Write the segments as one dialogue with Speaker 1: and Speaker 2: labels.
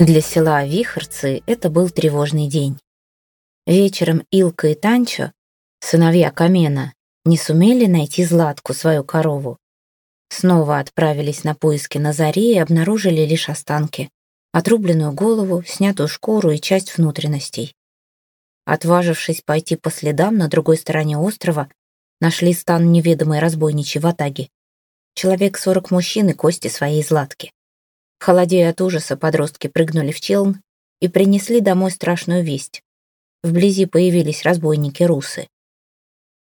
Speaker 1: Для села Вихрцы это был тревожный день. Вечером Илка и Танчо, сыновья Камена, не сумели найти Златку, свою корову. Снова отправились на поиски на заре и обнаружили лишь останки. Отрубленную голову, снятую шкуру и часть внутренностей. Отважившись пойти по следам на другой стороне острова, нашли стан неведомой разбойничьей ватаги. Человек сорок мужчин и кости своей Златки. Холодея от ужаса, подростки прыгнули в челн и принесли домой страшную весть. Вблизи появились разбойники-русы.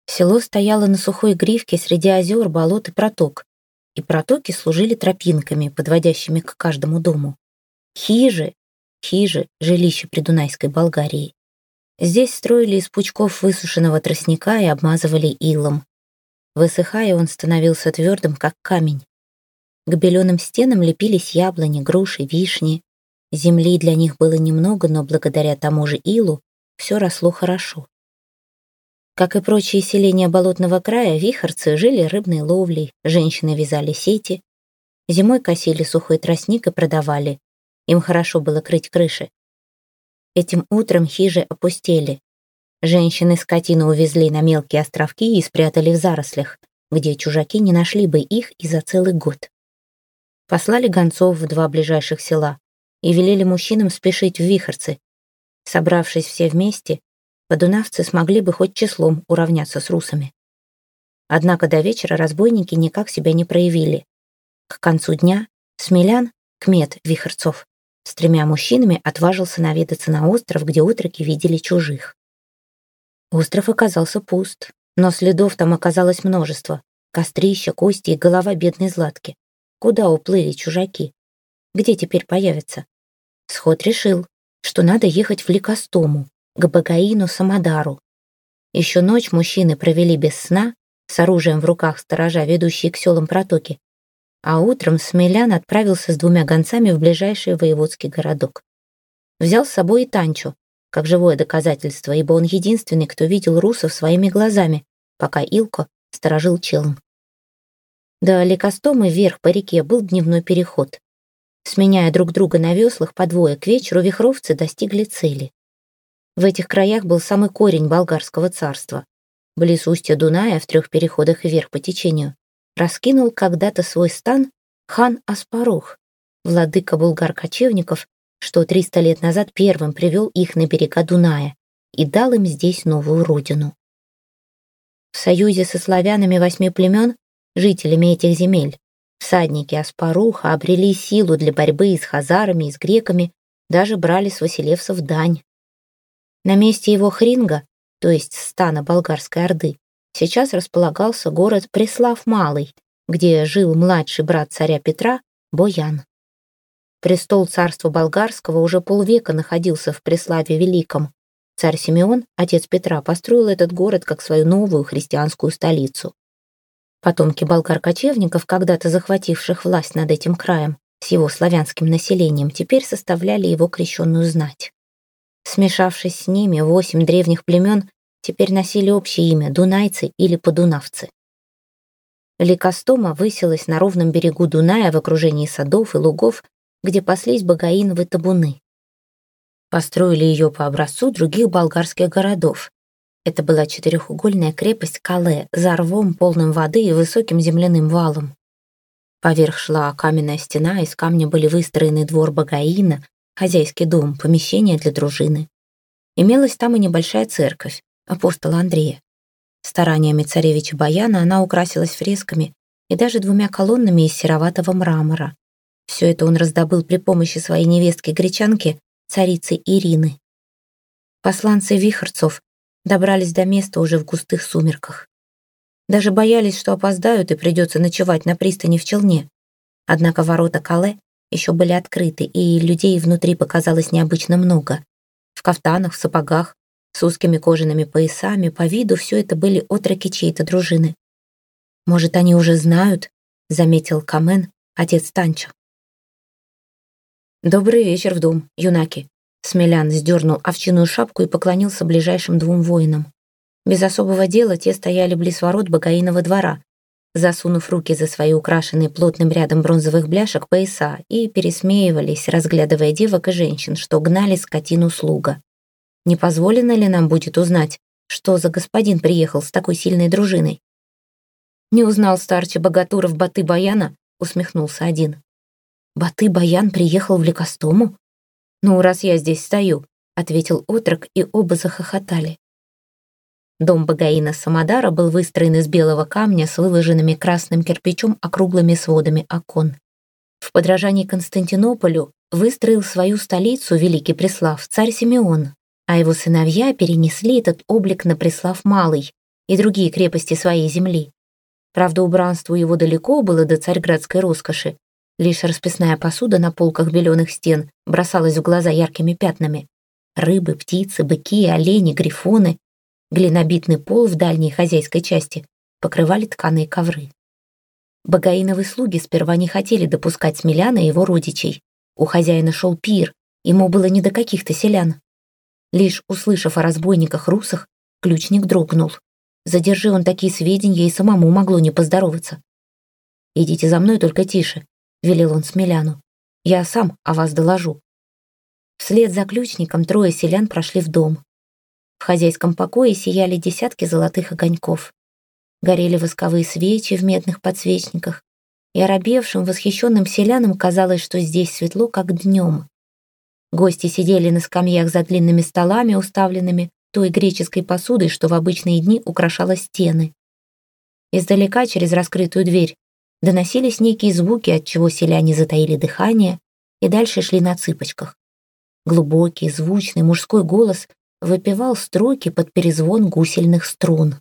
Speaker 1: Село стояло на сухой гривке среди озер, болот и проток, и протоки служили тропинками, подводящими к каждому дому. Хижи, хижи, жилище придунайской Болгарии. Здесь строили из пучков высушенного тростника и обмазывали илом. Высыхая, он становился твердым, как камень. К беленым стенам лепились яблони, груши, вишни. Земли для них было немного, но благодаря тому же илу все росло хорошо. Как и прочие селения болотного края, вихорцы жили рыбной ловлей, женщины вязали сети, зимой косили сухой тростник и продавали. Им хорошо было крыть крыши. Этим утром хижи опустели. Женщины скотину увезли на мелкие островки и спрятали в зарослях, где чужаки не нашли бы их и за целый год. Послали гонцов в два ближайших села и велели мужчинам спешить в Вихорцы. Собравшись все вместе, подунавцы смогли бы хоть числом уравняться с русами. Однако до вечера разбойники никак себя не проявили. К концу дня Смелян, кмет Вихорцов, с тремя мужчинами отважился наведаться на остров, где утроки видели чужих. Остров оказался пуст, но следов там оказалось множество. Кострища, кости и голова бедной Златки. Куда уплыли чужаки? Где теперь появятся? Сход решил, что надо ехать в Ликостому, к Багаину Самодару. Еще ночь мужчины провели без сна, с оружием в руках сторожа, ведущие к селам протоки, а утром Смелян отправился с двумя гонцами в ближайший воеводский городок. Взял с собой и Танчу, как живое доказательство, ибо он единственный, кто видел русов своими глазами, пока Илко сторожил челн. До Ликостомы вверх по реке был дневной переход. Сменяя друг друга на веслах по двое, к вечеру вихровцы достигли цели. В этих краях был самый корень болгарского царства. Близ устья Дуная, в трех переходах вверх по течению, раскинул когда-то свой стан хан Аспарух, владыка булгар-кочевников, что 300 лет назад первым привел их на берега Дуная и дал им здесь новую родину. В союзе со славянами восьми племен жителями этих земель. Всадники Аспаруха обрели силу для борьбы и с хазарами, и с греками, даже брали с Василевсов дань. На месте его хринга, то есть стана болгарской орды, сейчас располагался город Преслав Малый, где жил младший брат царя Петра, Боян. Престол царства болгарского уже полвека находился в Преславе Великом. Царь Симеон, отец Петра, построил этот город как свою новую христианскую столицу. Потомки болгар-кочевников, когда-то захвативших власть над этим краем, с его славянским населением, теперь составляли его крещенную знать. Смешавшись с ними, восемь древних племен теперь носили общее имя – дунайцы или подунавцы. Ликостома высилась на ровном берегу Дуная в окружении садов и лугов, где паслись багаиновы табуны. Построили ее по образцу других болгарских городов, это была четырехугольная крепость Кале, за рвом, полным воды и высоким земляным валом. Поверх шла каменная стена, из камня были выстроены двор Багаина, хозяйский дом, помещение для дружины. Имелась там и небольшая церковь, апостола Андрея. Стараниями царевича Баяна она украсилась фресками и даже двумя колоннами из сероватого мрамора. Все это он раздобыл при помощи своей невестки-гречанки, царицы Ирины. Посланцы вихрцов добрались до места уже в густых сумерках. Даже боялись, что опоздают и придется ночевать на пристани в Челне. Однако ворота Кале еще были открыты, и людей внутри показалось необычно много. В кафтанах, в сапогах, с узкими кожаными поясами, по виду все это были отроки чьей-то дружины. «Может, они уже знают?» — заметил Камен, отец Танчо. «Добрый вечер в дом, юнаки», Смелян сдернул овчиную шапку и поклонился ближайшим двум воинам. Без особого дела те стояли близ ворот Багаиного двора. засунув руки за свои украшенные плотным рядом бронзовых бляшек пояса, и пересмеивались, разглядывая девок и женщин, что гнали скотину слуга. Не позволено ли нам будет узнать, что за господин приехал с такой сильной дружиной? «Не узнал старче богатуров Баты-Баяна?» — усмехнулся один. «Баты-Баян приехал в Лекостому?» «Ну, раз я здесь стою», — ответил отрок, и оба захохотали. Дом Багаина Самодара был выстроен из белого камня с выложенными красным кирпичом округлыми сводами окон. В подражании Константинополю выстроил свою столицу Великий Преслав царь Симеон, а его сыновья перенесли этот облик на Преслав Малый и другие крепости своей земли. Правда, убранству его далеко было до царьградской роскоши. Лишь расписная посуда на полках беленых стен бросалась в глаза яркими пятнами. Рыбы, птицы, быки, олени, грифоны, глинобитный пол в дальней хозяйской части покрывали тканые ковры. Багаиновы слуги сперва не хотели допускать Смеляна и его родичей. У хозяина шел пир, ему было не до каких-то селян. Лишь услышав о разбойниках русах, ключник дрогнул. Задержи он такие сведения, и самому могло не поздороваться. «Идите за мной, только тише», — велел он Смеляну. «Я сам о вас доложу». Вслед за ключником трое селян прошли в дом. В хозяйском покое сияли десятки золотых огоньков. Горели восковые свечи в медных подсвечниках, и оробевшим, восхищенным селянам казалось, что здесь светло, как днем. Гости сидели на скамьях за длинными столами, уставленными той греческой посудой, что в обычные дни украшала стены. Издалека, через раскрытую дверь, доносились некие звуки, от чего селяне затаили дыхание и дальше шли на цыпочках. Глубокий, звучный мужской голос выпевал строки под перезвон гусельных струн.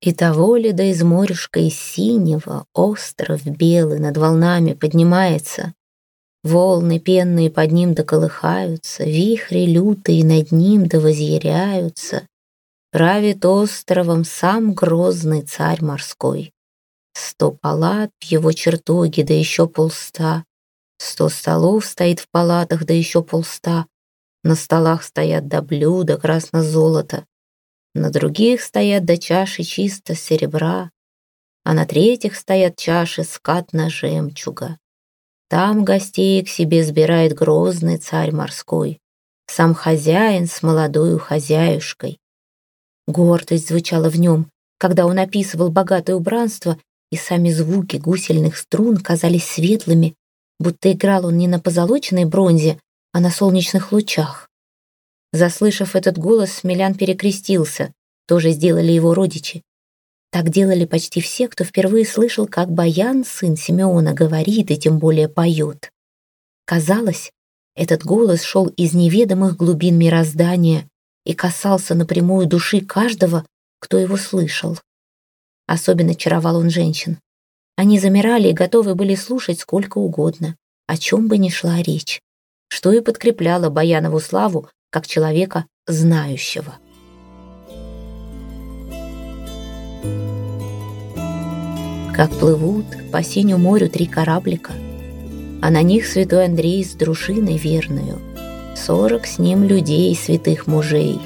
Speaker 1: И того ли да из морюшка из синего остров белый над волнами поднимается, Волны пенные под ним доколыхаются, Вихри лютые над ним да возъяряются. Правит островом сам грозный царь морской. Сто палат в его чертоге, да еще полста. Сто столов стоит в палатах, да еще полста. На столах стоят до блюда красно-золото. На других стоят до чаши чисто серебра, а на третьих стоят чаши скатно жемчуга. Там гостей к себе сбирает грозный царь морской, сам хозяин с молодою хозяюшкой. Гордость звучала в нем, когда он описывал богатое убранство, и сами звуки гусельных струн казались светлыми, будто играл он не на позолоченной бронзе, а на солнечных лучах. Заслышав этот голос, Смелян перекрестился, тоже сделали его родичи. Так делали почти все, кто впервые слышал, как Баян, сын Симеона, говорит и тем более поет. Казалось, этот голос шел из неведомых глубин мироздания и касался напрямую души каждого, кто его слышал. Особенно чаровал он женщин. Они замирали и готовы были слушать сколько угодно, о чем бы ни шла речь, что и подкрепляло Баянову славу как человека знающего. как плывут по синему морю три кораблика, а на них святой Андрей с дружиной верную, сорок с ним людей, святых мужей,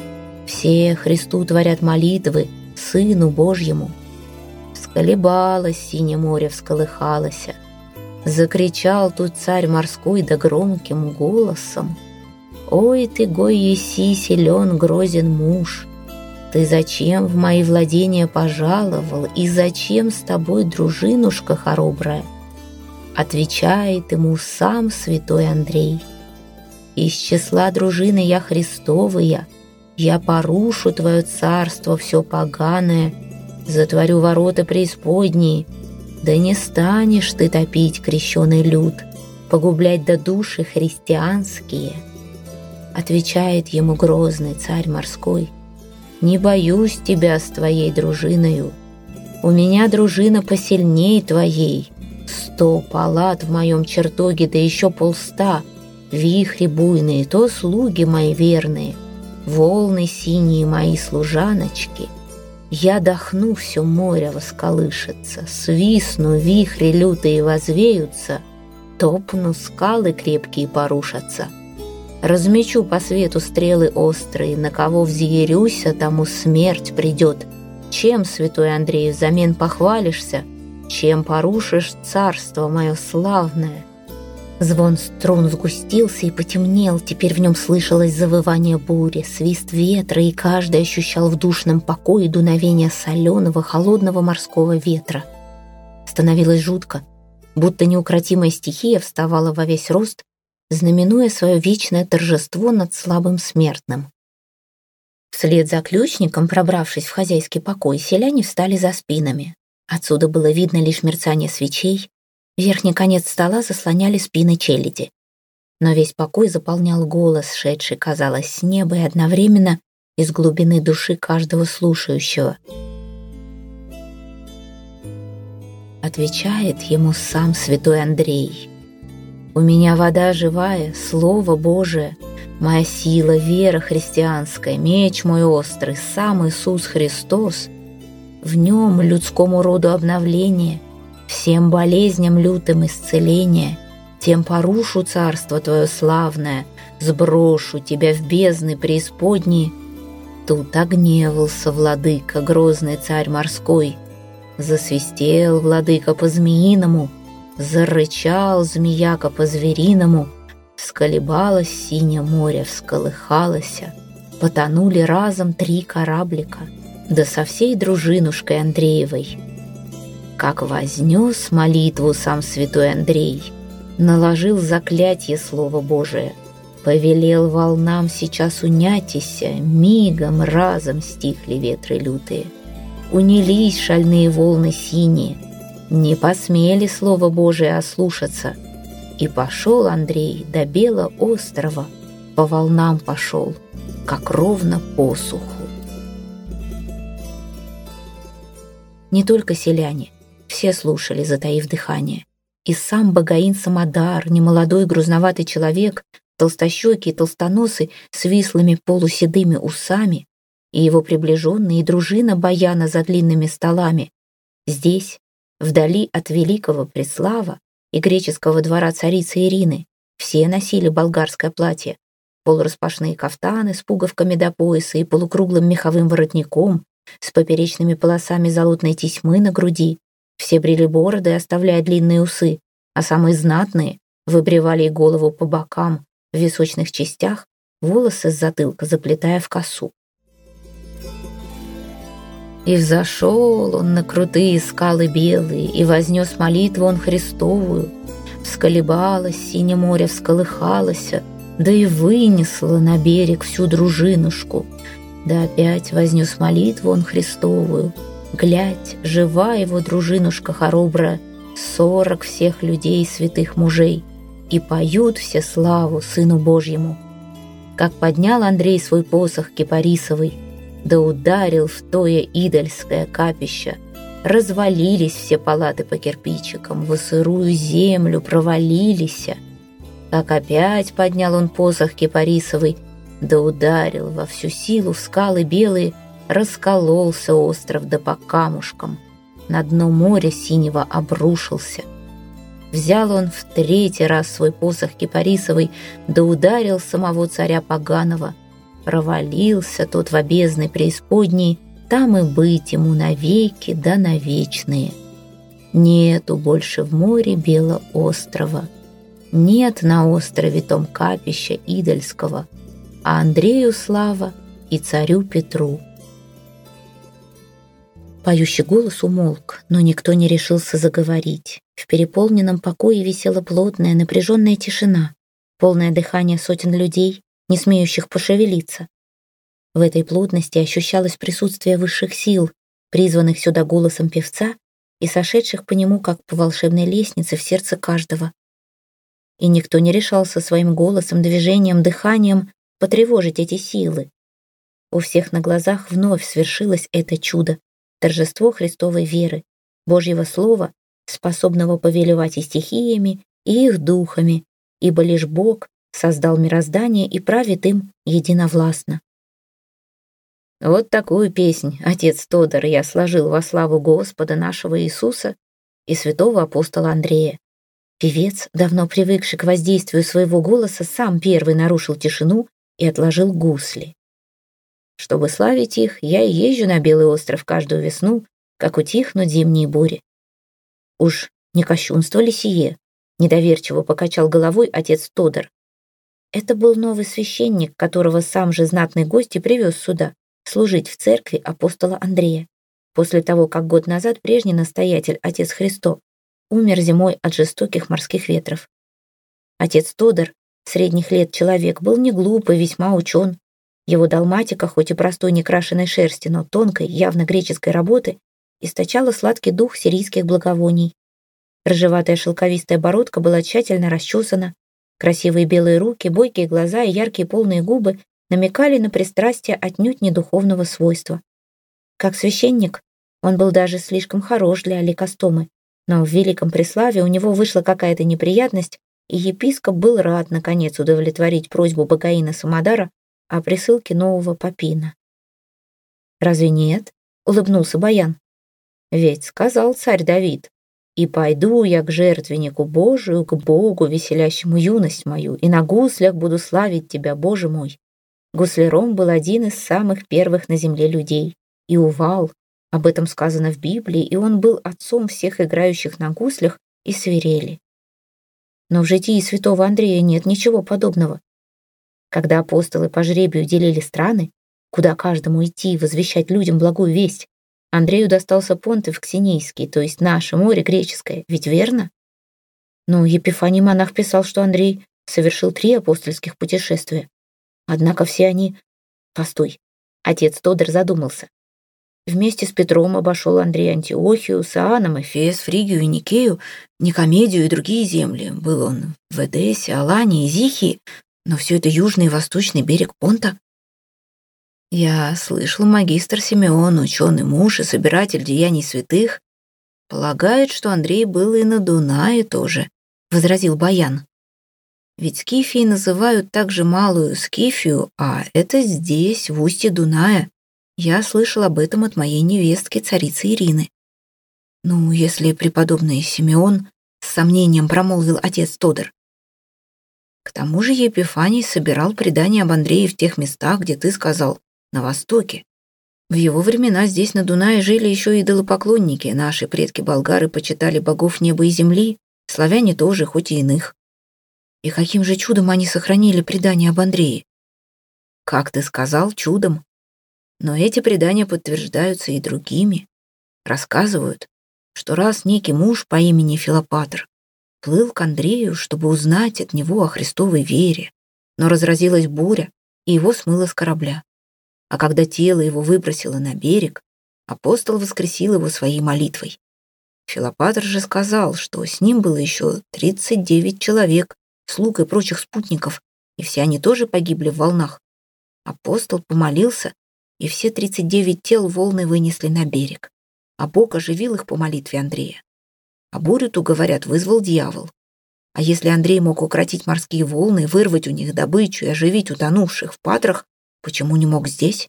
Speaker 1: все Христу творят молитвы, Сыну Божьему. Всколебалось синее море, всколыхалось, закричал тут царь морской да громким голосом, «Ой ты, гой еси, силен, грозен муж!» Ты зачем в мои владения пожаловал, и зачем с тобой дружинушка хоробрая? Отвечает ему сам святой Андрей. Из числа дружины я Христовая, я порушу твое царство все поганое, затворю ворота преисподние, да не станешь ты топить крещеный люд, погублять до души христианские. Отвечает ему грозный царь морской — не боюсь тебя с твоей дружиною. У меня дружина посильней твоей. Сто палат в моем чертоге, да еще полста. Вихри буйные, то слуги мои верные. Волны синие мои служаночки. Я дохну, все море восколышется, Свистну, вихри лютые возвеются, Топну, скалы крепкие порушатся — Размечу по свету стрелы острые, на кого взъярюся, тому смерть придет. Чем, святой Андрей, взамен похвалишься? Чем порушишь царство мое славное?» Звон струн сгустился и потемнел, теперь в нем слышалось завывание бури, свист ветра, и каждый ощущал в душном покое дуновение соленого, холодного морского ветра. Становилось жутко, будто неукротимая стихия вставала во весь рост, знаменуя свое вечное торжество над слабым смертным. Вслед за ключником, пробравшись в хозяйский покой, селяне встали за спинами. Отсюда было видно лишь мерцание свечей, Верхний конец стола заслоняли спины челяди. Но весь покой заполнял голос, шедший, казалось, с неба и одновременно из глубины души каждого слушающего. Отвечает ему сам святой Андрей. «У меня вода живая, Слово Божие, моя сила, вера христианская, меч мой острый, сам Иисус Христос. В нем людскому роду обновление — Всем болезням лютым исцеление, Тем порушу царство твое славное, Сброшу тебя в бездны преисподние. Тут огневался владыка, грозный царь морской, Засвистел владыка по-змеиному, Зарычал змеяка по-звериному, Всколебалось синее море, всколыхалось, Потонули разом три кораблика, Да со всей дружинушкой Андреевой — как вознес молитву сам святой Андрей, наложил заклятие Слова Божие, повелел волнам сейчас уняйтеся, мигом разом стихли ветры лютые. Унились шальные волны синие, не посмели Слово Божие ослушаться. И пошел Андрей до Бела острова, по волнам пошел, как ровно посуху. Не только селяне — все слушали, затаив дыхание. И сам Багаин Самодар, немолодой грузноватый человек, толстощекий, толстоносый, с вислыми полуседыми усами, и его приближенные, и дружина Баяна за длинными столами. Здесь, вдали от великого Преслава и греческого двора царицы Ирины, все носили болгарское платье, полураспашные кафтаны с пуговками до пояса и полукруглым меховым воротником, с поперечными полосами золотной тесьмы на груди, все брили бороды, оставляя длинные усы, а самые знатные выбривали голову по бокам, в височных частях, волосы с затылка заплетая в косу. И взошел он на крутые скалы белые, и вознес молитву он Христовую. Всколебалось синее море, всколыхалось, да и вынесло на берег всю дружинушку. Да опять вознес молитву он Христовую — Глядь, жива его дружинушка хоробрая, сорок всех людей святых мужей, и поют все славу Сыну Божьему. Как поднял Андрей свой посох кипарисовый, да ударил в тое идольское капище, развалились все палаты по кирпичикам, в сырую землю провалились. Как опять поднял он посох кипарисовый, да ударил во всю силу в скалы белые, раскололся остров да по камушкам, на дно моря синего обрушился. Взял он в третий раз свой посох кипарисовый, да ударил самого царя Поганого. Провалился тот в обезной преисподней, там и быть ему навеки да навечные. Нету больше в море белого острова, нет на острове том капища идольского, а Андрею слава и царю Петру — Поющий голос умолк, но никто не решился заговорить. В переполненном покое висела плотная, напряженная тишина, полное дыхание сотен людей, не смеющих пошевелиться. В этой плотности ощущалось присутствие высших сил, призванных сюда голосом певца и сошедших по нему, как по волшебной лестнице, в сердце каждого. И никто не решался своим голосом, движением, дыханием потревожить эти силы. У всех на глазах вновь свершилось это чудо, торжество Христовой веры, Божьего Слова, способного повелевать и стихиями, и их духами, ибо лишь Бог создал мироздание и правит им единовластно. Вот такую песнь, отец Тодор, я сложил во славу Господа нашего Иисуса и святого апостола Андрея. Певец, давно привыкший к воздействию своего голоса, сам первый нарушил тишину и отложил гусли. Чтобы славить их, я и езжу на Белый остров каждую весну, как утихнут зимние бури. Уж не кощунство ли сие? Недоверчиво покачал головой отец Тодор. Это был новый священник, которого сам же знатный гость и привез сюда, служить в церкви апостола Андрея. После того, как год назад прежний настоятель, отец Христо, умер зимой от жестоких морских ветров. Отец Тодор, средних лет человек, был не глупый, весьма учен. Его далматика, хоть и простой некрашенной шерсти, но тонкой, явно греческой работы, источала сладкий дух сирийских благовоний. Рыжеватая шелковистая бородка была тщательно расчесана, красивые белые руки, бойкие глаза и яркие полные губы намекали на пристрастие отнюдь не духовного свойства. Как священник, он был даже слишком хорош для Аликостомы, но в великом преславе у него вышла какая-то неприятность, и епископ был рад, наконец, удовлетворить просьбу Багаина Самодара о присылке нового попина. «Разве нет?» — улыбнулся Баян. «Ведь сказал царь Давид, и пойду я к жертвеннику Божию, к Богу, веселящему юность мою, и на гуслях буду славить тебя, Боже мой». Гусляром был один из самых первых на земле людей. И Увал, об этом сказано в Библии, и он был отцом всех играющих на гуслях и свирели. Но в житии святого Андрея нет ничего подобного. Когда апостолы по жребию делили страны, куда каждому идти и возвещать людям благую весть, Андрею достался Понтов Ксенийский, то есть наше море греческое, ведь верно? Но Епифаний монах писал, что Андрей совершил три апостольских путешествия. Однако все они... Постой. Отец Тодор задумался. Вместе с Петром обошел Андрей Антиохию, Сааном, Эфес, Фригию и Никею, Никомедию и другие земли. Был он в Эдессе, Алане и Зихии, но все это южный и восточный берег Понта. Я слышал, магистр Симеон, ученый муж и собиратель деяний святых, полагает, что Андрей был и на Дунае тоже, возразил Баян. Ведь Скифией называют также малую Скифию, а это здесь, в устье Дуная. Я слышал об этом от моей невестки, царицы Ирины. Ну, если преподобный Симеон с сомнением промолвил отец Тодор, к тому же Епифаний собирал предания об Андрее в тех местах, где ты сказал, на востоке. В его времена здесь на Дунае жили еще идолопоклонники. Наши предки-болгары почитали богов неба и земли, славяне тоже, хоть и иных. И каким же чудом они сохранили предание об Андрее? Как ты сказал, чудом. Но эти предания подтверждаются и другими. Рассказывают, что раз некий муж по имени Филопатр плыл к Андрею, чтобы узнать от него о Христовой вере, но разразилась буря, и его смыло с корабля а когда тело его выбросило на берег, апостол воскресил его своей молитвой. Филопатр же сказал, что с ним было еще 39 человек, слуг и прочих спутников, и все они тоже погибли в волнах. Апостол помолился, и все 39 тел волны вынесли на берег, а Бог оживил их по молитве Андрея. А бурю-то, говорят, вызвал дьявол. А если Андрей мог укротить морские волны, вырвать у них добычу и оживить утонувших в патрах, Почему не мог здесь?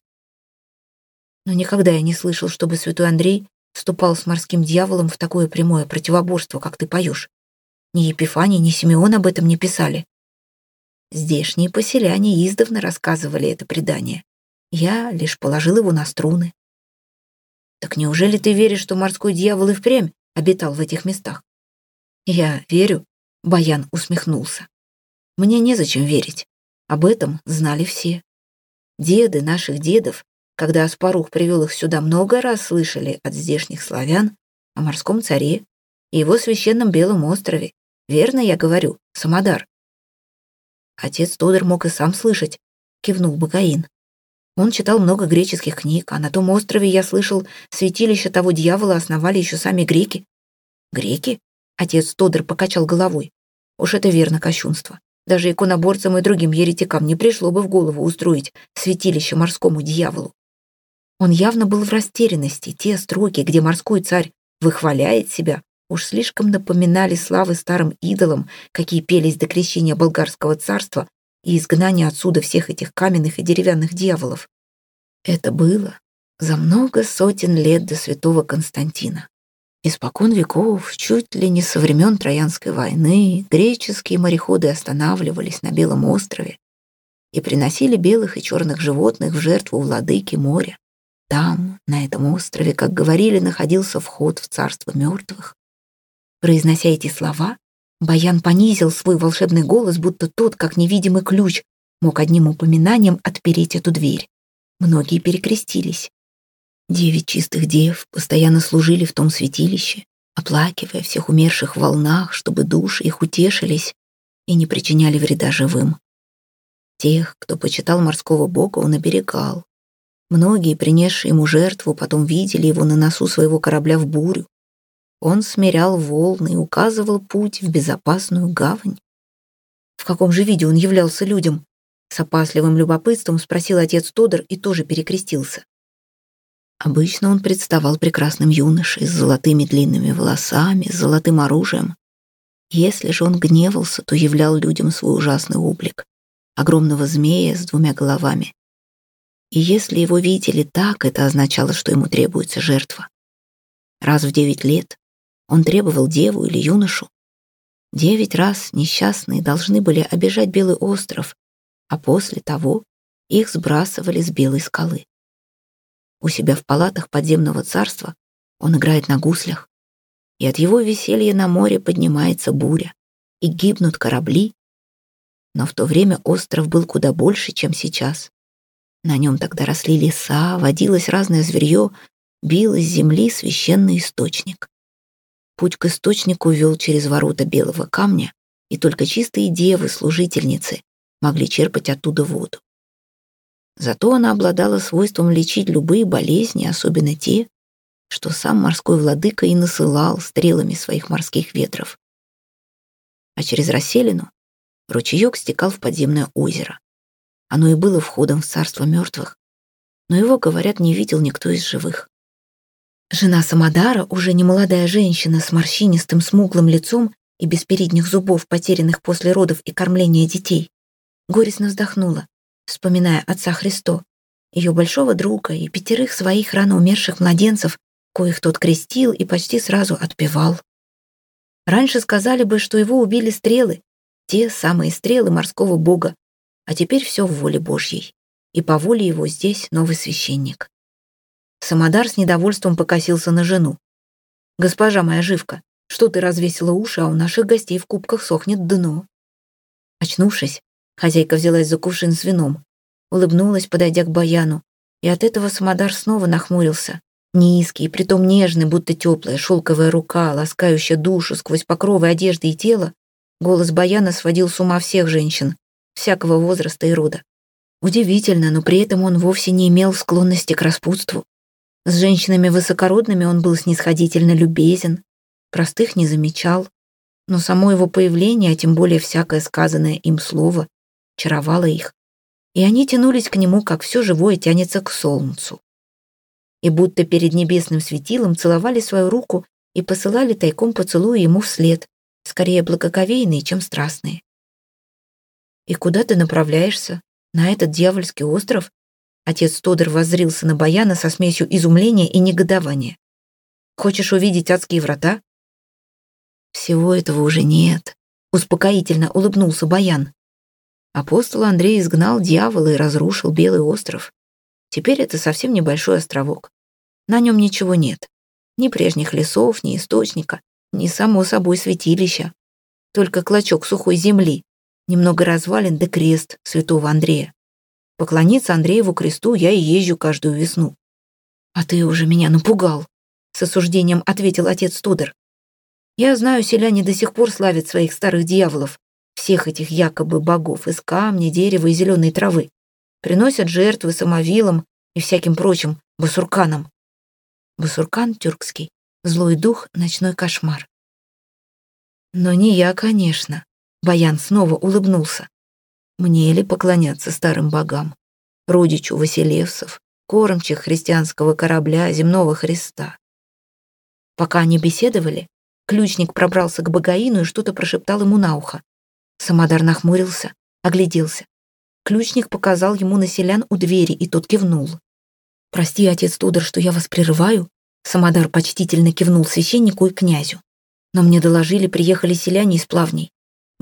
Speaker 1: Но никогда я не слышал, чтобы святой Андрей вступал с морским дьяволом в такое прямое противоборство, как ты поешь. Ни Епифаний, ни Симеон об этом не писали. Здешние поселяне издавна рассказывали это предание. Я лишь положил его на струны. Так неужели ты веришь, что морской дьявол и впрямь обитал в этих местах? Я верю, Баян усмехнулся. Мне незачем верить. Об этом знали все. Деды наших дедов, когда Аспарух привел их сюда, много раз слышали от здешних славян о морском царе и его священном Белом острове. Верно я говорю, Самодар? Отец Тодор мог и сам слышать, кивнул Бакаин. Он читал много греческих книг, а на том острове, я слышал, святилище того дьявола основали еще сами греки. Греки? Отец Тодор покачал головой. Уж это верно кощунство. Даже иконоборцам и другим еретикам не пришло бы в голову устроить святилище морскому дьяволу. Он явно был в растерянности. Те строки, где морской царь выхваляет себя, уж слишком напоминали славы старым идолам, какие пелись до крещения болгарского царства и изгнания отсюда всех этих каменных и деревянных дьяволов. Это было за много сотен лет до святого Константина. Испокон веков, чуть ли не со времен Троянской войны, греческие мореходы останавливались на Белом острове,
Speaker 2: и приносили белых и черных животных в жертву владыки моря. Там, на этом острове, как говорили, находился вход в царство мертвых. Произнося эти слова, Баян понизил свой волшебный голос, будто тот, как невидимый ключ, мог одним упоминанием отпереть эту дверь. Многие перекрестились. Девять чистых дев постоянно служили в том святилище, оплакивая всех умерших в волнах, чтобы души их утешились и не причиняли вреда живым. Тех, кто почитал морского бога, он оберегал. Многие, принесшие ему жертву, потом видели его на носу своего корабля в бурю. Он смирял волны и указывал путь в безопасную гавань. В каком же виде он являлся людям? С опасливым любопытством спросил отец Тодор и тоже перекрестился. Обычно он представал прекрасным юношей с золотыми длинными волосами, с золотым оружием. Если же он гневался, то являл людям свой ужасный облик — огромного змея с двумя головами. И если его видели так, это означало, что ему требуется жертва. Раз в девять лет он требовал деву или юношу. Девять раз несчастные должны были обижать Белый остров, а после того их сбрасывали с Белой скалы. У себя в палатах подземного царства он играет на гуслях, и от его веселья на море поднимается буря, и гибнут корабли. Но в то время остров был куда больше, чем сейчас. На нем тогда росли леса, водилось разное зверье, бил из земли священный источник. Путь к источнику вел через ворота белого камня, и только чистые девы, служительницы, могли черпать оттуда воду. Зато она обладала свойством лечить любые болезни, особенно те, что сам морской владыка и насылал стрелами своих морских ветров. А через расселину ручеек стекал в подземное озеро. Оно и было входом в царство мертвых, но его, говорят, не видел никто из живых. Жена Самодара, уже не молодая женщина с морщинистым смуглым лицом и без передних зубов, потерянных после родов и кормления детей, горестно вздохнула вспоминая отца Христо, ее большого друга и пятерых своих рано умерших младенцев, коих тот крестил и почти сразу отпевал. Раньше сказали бы, что его убили стрелы, те самые стрелы морского бога, а теперь все в воле Божьей, и по воле его здесь новый священник. Самодар с недовольством покосился на жену. «Госпожа моя живка, что ты развесила уши, а у наших гостей в кубках сохнет дно». Очнувшись, Хозяйка взялась за кувшин с вином, улыбнулась, подойдя к баяну, и от этого Самодар снова нахмурился. Низкий, притом нежный, будто теплая шелковая рука, ласкающая душу сквозь покровы одежды и тела, голос баяна сводил с ума всех женщин, всякого возраста и рода. Удивительно, но при этом он вовсе не имел склонности к распутству. С женщинами высокородными он был снисходительно любезен, простых не замечал, но само его появление, а тем более всякое сказанное им слово, чаровала их, и они тянулись к нему, как все живое тянется к солнцу. И будто перед небесным светилом целовали свою руку и посылали тайком поцелуи ему вслед, скорее благоговейные, чем страстные. «И куда ты направляешься? На этот дьявольский остров?» Отец Тодор воззрился на Баяна со смесью изумления и негодования. «Хочешь увидеть адские врата?» «Всего этого уже нет», — успокоительно улыбнулся Баян. Апостол Андрей изгнал дьявола и разрушил Белый остров. Теперь это совсем небольшой островок. На нем ничего нет. Ни прежних лесов, ни источника, ни, само собой, святилища. Только клочок сухой земли, немного развалин да крест святого Андрея. Поклониться Андрееву кресту я и езжу каждую весну. «А ты уже меня напугал», — с осуждением ответил отец Тодор. «Я знаю, селяне до сих пор славят своих старых дьяволов, всех этих якобы богов из камня, дерева и зеленой травы. Приносят жертвы самовилам и всяким прочим басурканам. Басуркан тюркский, злой дух, ночной кошмар. Но не я, конечно. Баян снова улыбнулся. Мне ли поклоняться старым богам, родичу Василевсов, кормчих христианского корабля земного Христа? Пока они беседовали, ключник пробрался к Багаину и что-то прошептал ему на ухо. Самодар нахмурился, огляделся. Ключник показал ему на селян у двери, и тот кивнул. «Прости, отец Тодор, что я вас прерываю», Самодар почтительно кивнул священнику и князю. «Но мне доложили, приехали селяне из плавней.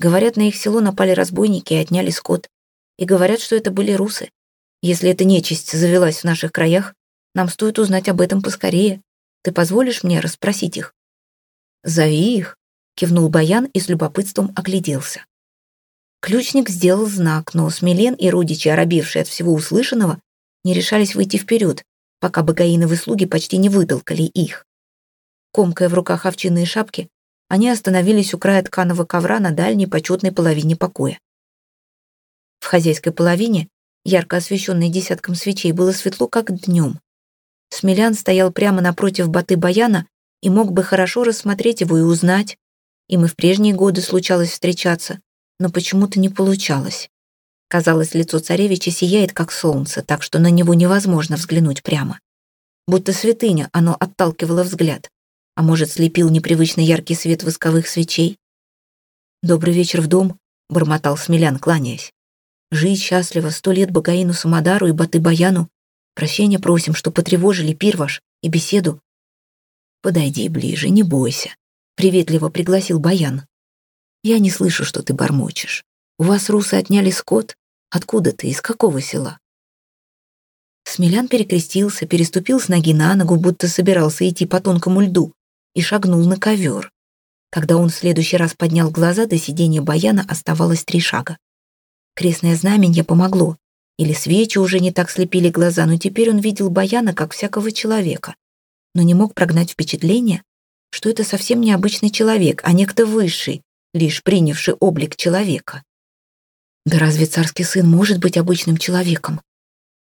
Speaker 2: Говорят, на их село напали разбойники и отняли скот. и говорят, что это были русы. Если эта нечисть завелась в наших краях, нам стоит узнать об этом поскорее. Ты позволишь мне расспросить их?» «Зови их», — кивнул Баян и с любопытством огляделся. Ключник сделал знак, но Смелен и родичи, оробевшие от всего услышанного, не решались выйти вперед, пока богаиновы слуги почти не вытолкали их. Комкая в руках овчинные шапки, они остановились у края тканого ковра на дальней почетной половине покоя. В хозяйской половине, ярко освещенной десятком свечей, было светло, как днем. Смелян стоял прямо напротив боты Баяна и мог бы хорошо рассмотреть его и узнать. Им и в прежние годы случалось встречаться, но почему-то не получалось. Казалось, лицо царевича сияет, как солнце, так что на него невозможно взглянуть прямо. Будто святыня оно отталкивало взгляд. А может, слепил непривычно яркий свет восковых свечей? «Добрый вечер в дом», — бормотал Смелян, кланяясь. «Жить счастливо, сто лет Багаину Самодару и Баты-Баяну. Прощения просим, что потревожили пир ваш и беседу». «Подойди ближе, не бойся», — приветливо пригласил Баян. «Я не слышу, что ты бормочешь. У вас русы отняли скот, Откуда ты? Из какого села?» Смелян перекрестился, переступил с ноги на ногу, будто собирался идти по тонкому льду, и шагнул на ковер. Когда он в следующий раз поднял глаза, до сидения баяна оставалось три шага. Крестное знаменье помогло. Или свечи уже не так слепили глаза, но теперь он видел баяна как всякого человека. Но не мог прогнать впечатление, что это совсем необычный человек, а некто высший, лишь принявший облик человека. Да разве царский сын может быть обычным человеком?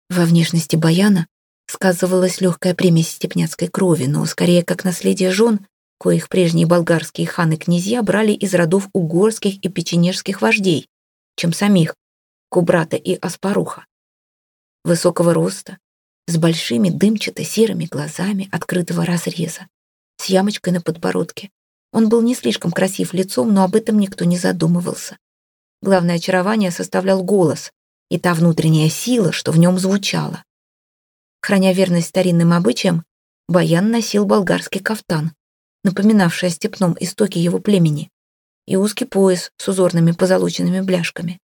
Speaker 2: Во внешности Баяна сказывалась легкая примесь степняцкой крови, но скорее как наследие жен, коих прежние болгарские ханы-князья брали из родов угорских и печенежских вождей, чем самих Кубрата и Аспаруха. Высокого роста, с большими дымчато-серыми глазами открытого разреза, с ямочкой на подбородке. Он был не слишком красив лицом, но об этом никто не задумывался. Главное очарование составлял голос и та внутренняя сила, что в нем звучала. Храня верность старинным обычаям, Баян носил болгарский кафтан, напоминавший о степном истоке его племени, и узкий пояс с узорными позолоченными бляшками.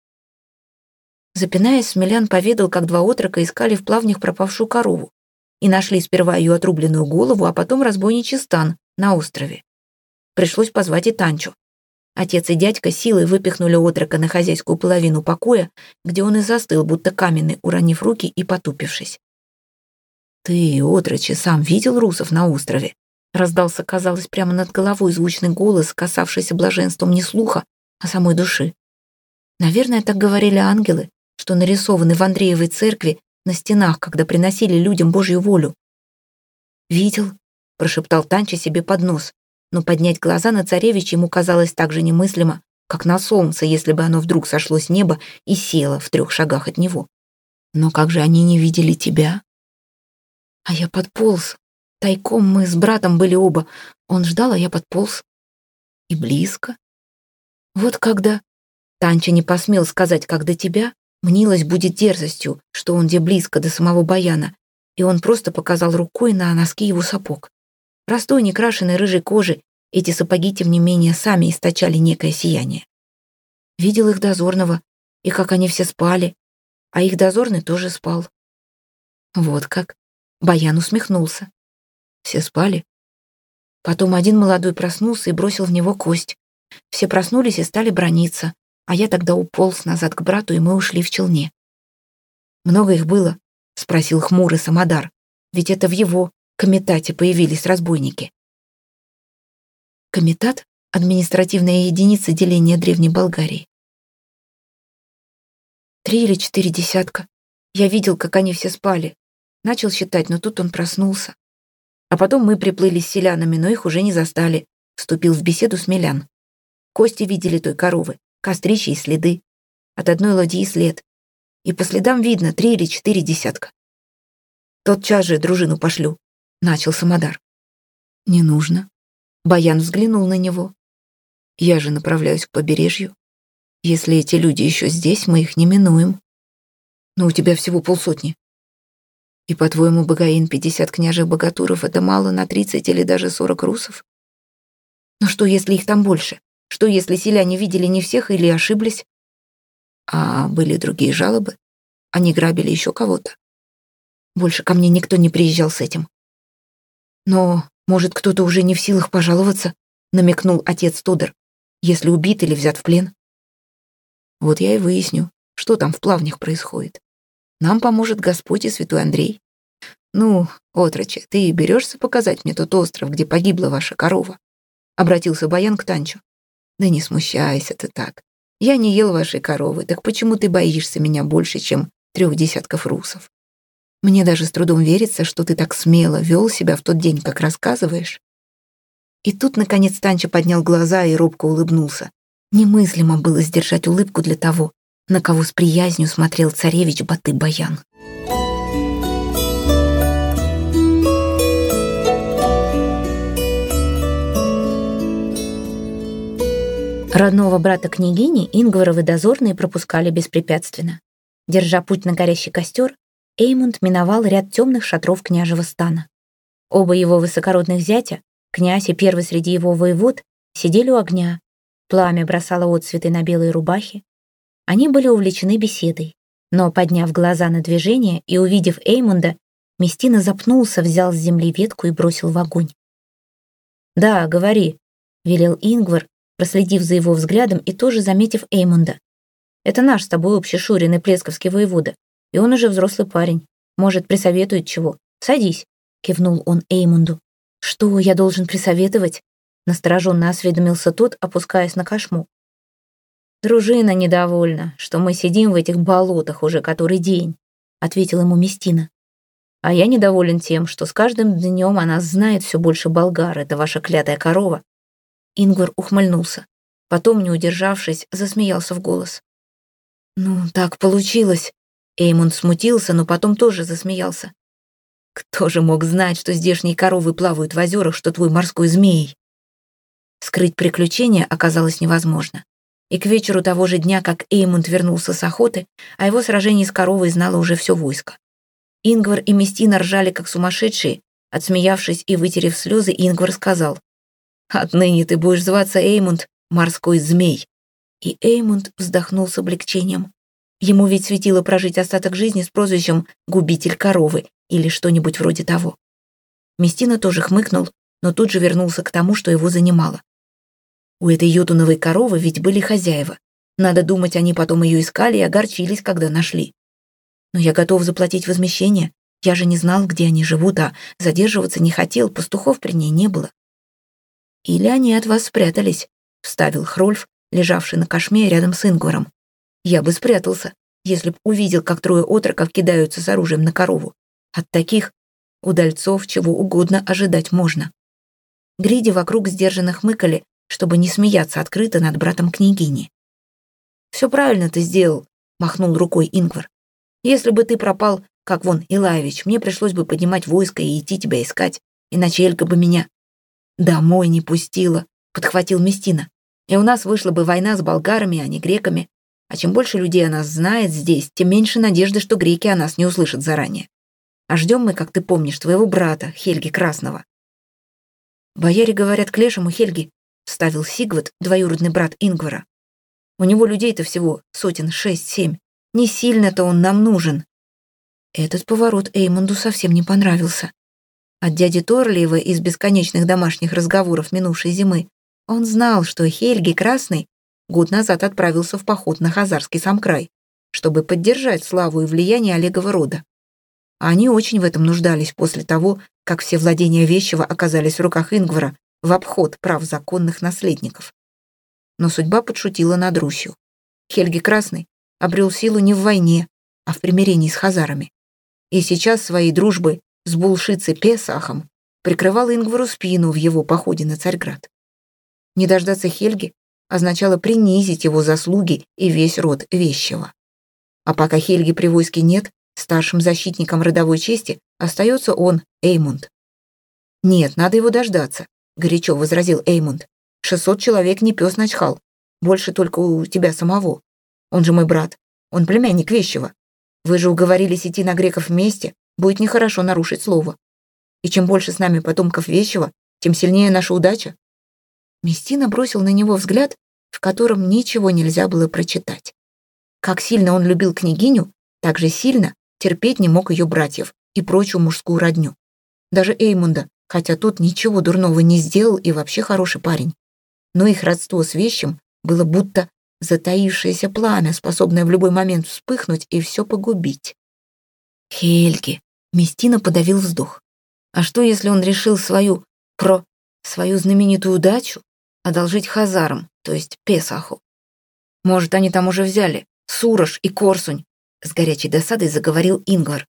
Speaker 2: Запинаясь, Смелян поведал, как два отрока искали в плавнях пропавшую корову и нашли сперва ее отрубленную голову, а потом разбойничий стан на острове. Пришлось позвать и Танчу. Отец и дядька силой выпихнули отрока на хозяйскую половину покоя, где он и застыл, будто каменный, уронив руки и потупившись. «Ты, отрочи, сам видел русов на острове?» Раздался, казалось, прямо над головой звучный голос, касавшийся блаженством не слуха, а самой души. Наверное, так говорили ангелы, что нарисованы в Андреевой церкви на стенах, когда приносили людям Божью волю. «Видел», — прошептал Танча себе под нос но поднять глаза на царевича ему казалось так же немыслимо, как на солнце, если бы оно вдруг сошло с неба и село в трех шагах от него. Но как же они не видели тебя? А я подполз. Тайком мы с братом были оба. Он ждал, а я подполз. И близко. Вот когда... Танча не посмел сказать, как до тебя, мнилось будет дерзостью, что он где близко до самого баяна, и он просто показал рукой на носки его сапог. Простой, некрашенной рыжей кожи, эти сапоги, тем не менее, сами источали некое сияние. Видел их дозорного, и как они все спали, а их дозорный тоже спал. Вот как. Баян усмехнулся. Все спали. Потом один молодой проснулся и бросил в него кость. Все проснулись и стали брониться, а я тогда уполз назад к брату, и мы ушли в челне. «Много их было?» — спросил хмурый Самодар. «Ведь это в его, комитате появились разбойники. Комитат — административная единица деления Древней Болгарии. Три или четыре десятка. Я видел, как они все спали. Начал считать, но тут он проснулся. А потом мы приплыли с селянами, но их уже не застали. Вступил в беседу с Мелян. Кости видели той коровы, кострища и следы. От одной ладьи след. И по следам видно три или четыре десятка. Тотчас же дружину пошлю начал Самодар. «Не нужно». Баян взглянул на него. «Я же направляюсь к побережью. Если эти люди еще здесь, мы их не минуем. Но у тебя всего полсотни. И, по-твоему, Багаин, пятьдесят княжих богатуров — это мало на тридцать или даже сорок русов? Но что, если их там больше? Что, если селяне видели не всех или ошиблись? А были другие жалобы? Они грабили еще кого-то? Больше ко мне никто не приезжал с этим. Но, может, кто-то уже не в силах пожаловаться, намекнул отец Тодор, если убит или взят в плен. Вот я и выясню, что там в плавнях происходит. Нам поможет Господь и святой Андрей. Ну, отроче, ты берешься показать мне тот остров, где погибла ваша корова? Обратился Баян к Танчу. Да не смущайся ты так. Я не ел вашей коровы, так почему ты боишься меня больше, чем трех десятков русов? Мне даже с трудом верится, что ты так смело вел себя в тот день, как рассказываешь. И тут, наконец, Танча поднял глаза и робко улыбнулся. Немыслимо было сдержать улыбку для того, на кого с приязнью смотрел царевич Баты-Баян.
Speaker 1: Родного брата княгини Ингваровы дозорные пропускали беспрепятственно. Держа путь на горящий костер, Эймунд миновал ряд темных шатров княжего стана. Оба его высокородных зятя, князь и первый среди его воевод, сидели у огня. Пламя бросало отцветы на белые рубахи. Они были увлечены беседой. Но, подняв глаза на движение и увидев Эймунда, Местина запнулся, взял с земли ветку и бросил в огонь. «Да, говори», — велел Ингвар, проследив за его взглядом и тоже заметив Эймунда. «Это наш с тобой общий Шурин и Плесковский воевода, и он уже взрослый парень. Может, присоветует чего. Садись», — кивнул он Эймунду. «Что я должен присоветовать?» Настороженно осведомился тот, опускаясь на кошму. «Дружина недовольна, что мы сидим в этих болотах уже который день», — ответил ему Местина. «А я недоволен тем, что с каждым днем она знает все больше болгар, это ваша клятая корова, Ингвар ухмыльнулся. Потом, не удержавшись, засмеялся в голос. «Ну, так получилось». Эймунд смутился, но потом тоже засмеялся. «Кто же мог знать, что здешние коровы плавают в озерах, что твой морской змей?» Скрыть приключения оказалось невозможно. И к вечеру того же дня, как Эймунд вернулся с охоты, о его сражении с коровой знало уже все войско. Ингвар и Местина ржали, как сумасшедшие. Отсмеявшись и вытерев слезы, Ингвар сказал, Отныне ты будешь зваться Эймунд, морской змей». И Эймунд вздохнул с облегчением. Ему ведь светило прожить остаток жизни с прозвищем «губитель коровы» или что-нибудь вроде того. Местина тоже хмыкнул, но тут же вернулся к тому, что его занимало. У этой йотуновой коровы ведь были хозяева. Надо думать, они потом ее искали и огорчились, когда нашли. Но я готов заплатить возмещение. Я же не знал, где они живут, а задерживаться не хотел, пастухов при ней не было. «Или они от вас спрятались», — вставил Хрольф, лежавший на кошме рядом с Ингваром. «Я бы спрятался, если б увидел, как трое отроков кидаются с оружием на корову. От таких удальцов чего угодно ожидать можно». Гриди вокруг сдержанно хмыкали, чтобы не смеяться открыто над братом княгини. «Все правильно ты сделал», — махнул рукой Ингвар. «Если бы ты пропал, как вон Илаевич, мне пришлось бы поднимать войско и идти тебя искать, иначе Элька бы меня «Домой не пустила», — подхватил Местина. «И у нас вышла бы война с болгарами, а не греками. А чем больше людей о нас знает здесь, тем меньше надежды, что греки о нас не услышат заранее. А ждем мы, как ты помнишь, твоего брата, Хельги Красного». «Бояре говорят к лешему Хельги», — вставил Сигвард, двоюродный брат Ингвара. «У него людей-то всего сотен шесть-семь. Не сильно-то он нам нужен». Этот поворот Эймонду совсем не понравился. От дяди Торлиева из бесконечных домашних разговоров минувшей зимы он знал, что Хельги Красный год назад отправился в поход на Хазарский самкрай, чтобы поддержать славу и влияние Олегова рода. А они очень в этом нуждались после того, как все владения Вещева оказались в руках Ингвара в обход прав законных наследников. Но судьба подшутила над Русью. Хельги Красный обрел силу не в войне, а в примирении с хазарами. И сейчас своей дружбой с булшицей Песахом прикрывала Ингвару спину в его походе на Царьград. Не дождаться Хельги означало принизить его заслуги и весь род Вещего. А пока Хельги при войске нет, старшим защитником родовой чести остается он, Эймунд. «Нет, надо его дождаться», — горячо возразил Эймунд. «Шестьсот человек не пес начхал. Больше только у тебя самого. Он же мой брат. Он племянник Вещего. Вы же уговорились идти на греков вместе, Будет нехорошо нарушить слово. И чем больше с нами потомков вещего, тем сильнее наша удача. Местина бросил на него взгляд, в котором ничего нельзя было прочитать.
Speaker 2: Как сильно он любил княгиню, так же сильно терпеть не мог ее братьев и прочую мужскую родню. Даже Эймунда, хотя тот ничего дурного не сделал и вообще хороший парень. Но их родство с вещим было будто затаившееся пламя, способное в любой момент вспыхнуть и все погубить. Хельги. Местина подавил вздох. А что, если он решил свою, про, свою знаменитую дачу одолжить хазарам, то есть Песаху? Может, они там уже взяли Сурож и Корсунь, с горячей досадой заговорил Ингвар.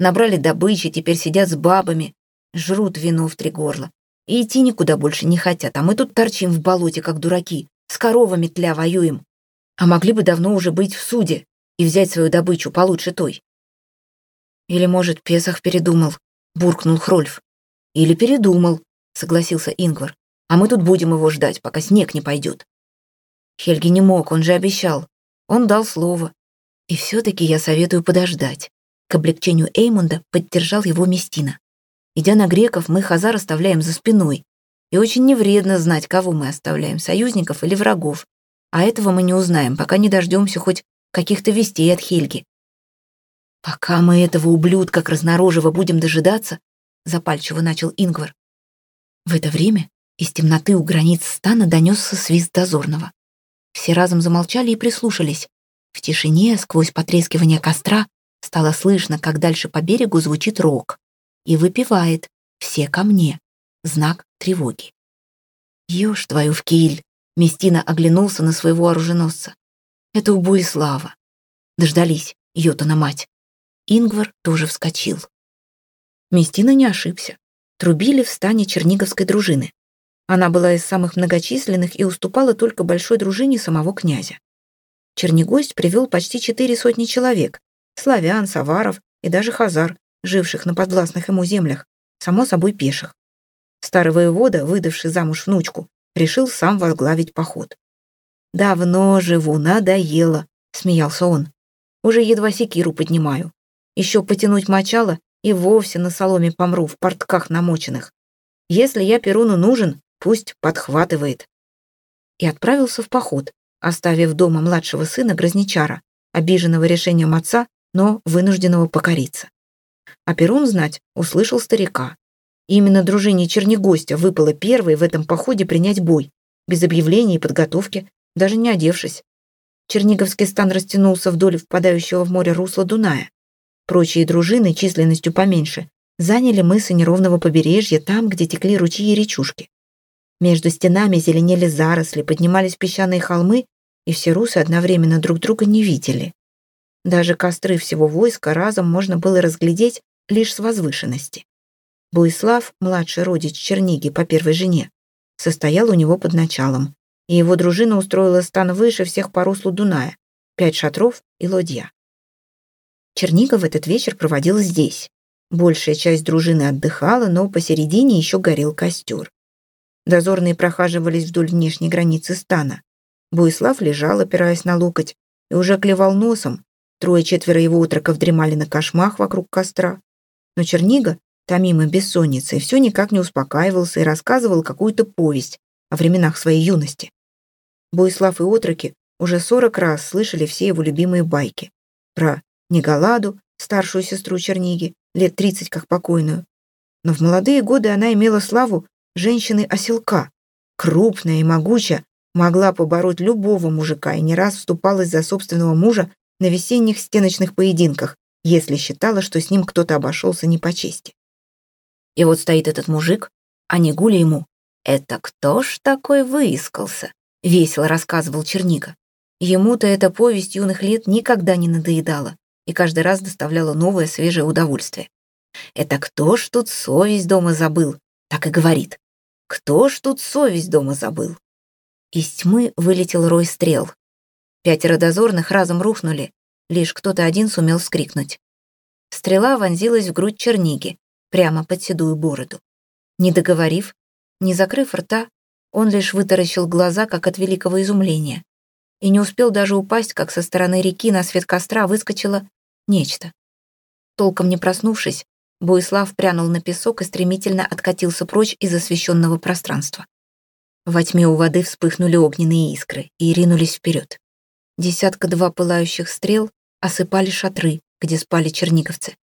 Speaker 2: Набрали добычи, теперь сидят с бабами, жрут вино в три горла. И идти никуда больше не хотят, а мы тут торчим в болоте, как дураки, с коровами тля воюем. А могли бы давно уже быть в суде и взять свою добычу получше той. Или, может, Песах передумал, буркнул Хрольф. Или передумал, согласился Ингвар. А мы тут будем его ждать, пока снег не пойдет. Хельги не мог, он же обещал. Он дал слово. И все-таки я советую подождать. К облегчению Эймунда поддержал его Местина. Идя на греков, мы Хазар оставляем за спиной. И очень невредно знать, кого мы оставляем, союзников или врагов. А этого мы не узнаем, пока не дождемся хоть каких-то вестей от Хельги. Пока мы этого ублюдка краснорожего будем дожидаться, запальчиво начал Ингвар. В это время из темноты у границ стана донесся свист дозорного. Все разом замолчали и прислушались. В тишине, сквозь потрескивание костра, стало слышно, как дальше по берегу звучит рог и выпивает «Все ко мне» — знак тревоги. «Ешь твою в киль!» Местина оглянулся на своего оруженосца. «Это у Буислава». Дождались, Йотана мать. Ингвар тоже вскочил. Местина не ошибся. Трубили в стане черниговской дружины. Она была из самых многочисленных и уступала только большой дружине самого князя. Чернигость привел почти четыре сотни человек, славян, саваров и даже хазар, живших на подвластных ему землях, само собой пеших. Старый воевода, выдавший замуж внучку, решил сам возглавить поход. «Давно живу, надоело», — смеялся он. «Уже едва секиру поднимаю. Еще потянуть мочало и вовсе на соломе помру в портках намоченных. Если я Перуну нужен, пусть подхватывает». И отправился в поход, оставив дома младшего сына Грозничара, обиженного решением отца, но вынужденного покориться. А Перун, знать, услышал старика. Именно дружине Чернигостя выпало первой в этом походе принять бой, без объявления и подготовки, даже не одевшись. Черниговский стан растянулся вдоль впадающего в море русла Дуная. Прочие дружины, численностью поменьше, заняли мысы неровного побережья там, где текли ручьи и речушки. Между стенами зеленели заросли, поднимались песчаные холмы, и все русы одновременно друг друга не видели. Даже костры всего войска разом можно было разглядеть лишь с возвышенности. Буислав, младший родич Черниги по первой жене, состоял у него под началом, и его дружина устроила стан выше всех по руслу Дуная, пять шатров и лодья. Чернига в этот вечер проводил здесь. Большая часть дружины отдыхала, но посередине еще горел костер. Дозорные прохаживались вдоль внешней границы стана. Буислав лежал, опираясь на локоть, и уже клевал носом. Трое-четверо его утроков дремали на кошмах вокруг костра. Но Чернига томимый бессонницей, все никак не успокаивался и рассказывал какую-то повесть о временах своей юности. Буислав и отроки уже сорок раз слышали все его любимые байки. Про Негаладу, старшую сестру Черниги, лет тридцать как покойную. Но в молодые годы она имела славу женщины-оселка. Крупная и могучая, могла побороть любого мужика и не раз вступалась за собственного мужа на весенних стеночных поединках, если считала, что с ним кто-то обошелся не по чести. И вот стоит этот мужик, а не гуля ему. «Это кто ж такой выискался?» — весело рассказывал Черника. Ему-то эта повесть юных лет никогда не надоедала и каждый раз доставляла новое свежее удовольствие. «Это кто ж тут совесть дома забыл?» — так и говорит. «Кто ж тут совесть дома забыл?» Из тьмы вылетел рой стрел. Пятеро дозорных разом рухнули, лишь кто-то один сумел вскрикнуть. Стрела вонзилась в грудь Черниги, прямо под седую бороду. Не договорив, не закрыв рта, он лишь вытаращил глаза, как от великого изумления. И не успел даже упасть, как со стороны реки на свет костра выскочило нечто. Толком не проснувшись, Буислав прянул на песок и стремительно откатился прочь из освещенного пространства. Во тьме у воды вспыхнули огненные искры и ринулись вперед. Десятка-два пылающих стрел осыпали шатры, где спали черниговцы.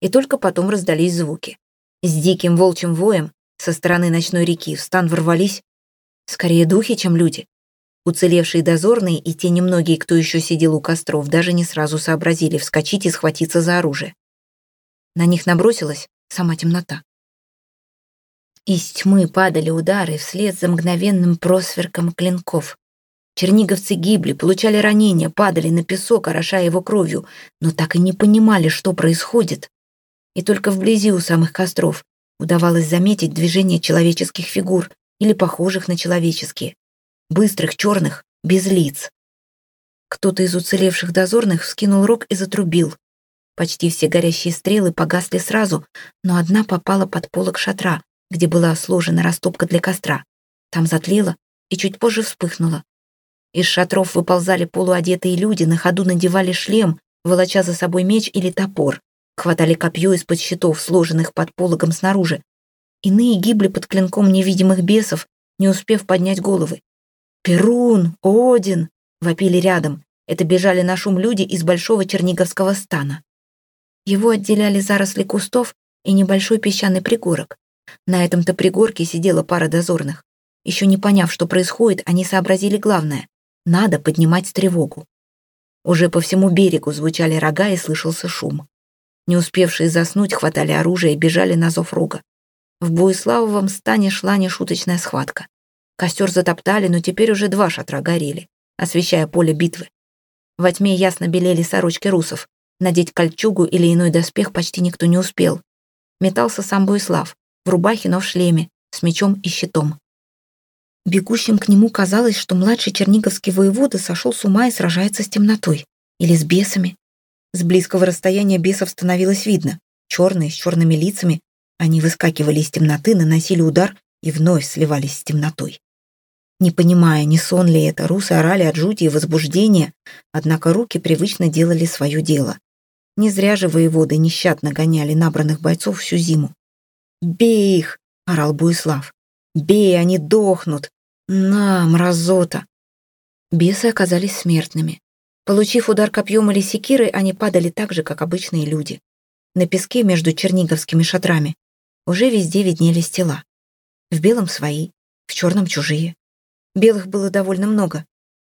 Speaker 2: И только потом раздались звуки. С диким волчьим воем со стороны ночной реки в стан ворвались скорее духи, чем люди. Уцелевшие дозорные и те немногие, кто еще сидел у костров, даже не сразу сообразили вскочить и схватиться за оружие. На них набросилась сама темнота. Из тьмы падали удары вслед за мгновенным просверком клинков. Черниговцы гибли, получали ранения, падали на песок, орошая его кровью, но так и не понимали, что происходит. И только вблизи у самых костров удавалось заметить движение человеческих фигур или похожих на человеческие. Быстрых, черных, без лиц. Кто-то из уцелевших дозорных вскинул рог и затрубил. Почти все горящие стрелы погасли сразу, но одна попала под полок шатра, где была сложена растопка для костра. Там затлела и чуть позже вспыхнула. Из шатров выползали полуодетые люди, на ходу надевали шлем, волоча за собой меч или топор, хватали копье из-под щитов, сложенных под пологом снаружи. Иные гибли под клинком невидимых бесов, не успев поднять головы. «Перун! Один!» — вопили рядом. Это бежали на шум люди из большого черниговского стана. Его отделяли заросли кустов и небольшой песчаный пригорок. На этом-то пригорке сидела пара дозорных. Еще не поняв, что происходит, они сообразили главное. Надо поднимать тревогу. Уже по всему берегу звучали рога и слышался шум. Не успевшие заснуть, хватали оружие и бежали на зов рога. В Буиславовом стане шла нешуточная схватка. Костер затоптали, но теперь уже два шатра горели, освещая поле битвы. Во тьме ясно белели сорочки русов. Надеть кольчугу или иной доспех почти никто не успел. Метался сам Буислав, в рубахе, но в шлеме, с мечом и щитом. Бегущим к нему казалось, что младший черниговский воевода сошел с ума и сражается с темнотой. Или с бесами. С близкого расстояния бесов становилось видно. Черные, с черными лицами. Они выскакивали из темноты, наносили удар и вновь сливались с темнотой. Не понимая, не сон ли это, русы орали от жути и возбуждения, однако руки привычно делали свое дело. Не зря же воеводы нещадно гоняли набранных бойцов всю зиму. «Бей их!» — орал Буислав. «Бей, они дохнут! «На, мразота!» Бесы оказались смертными. Получив удар копьем или секирой, они падали так же, как обычные люди. На песке между черниговскими шатрами уже везде виднелись тела. В белом свои, в черном чужие. Белых было довольно много,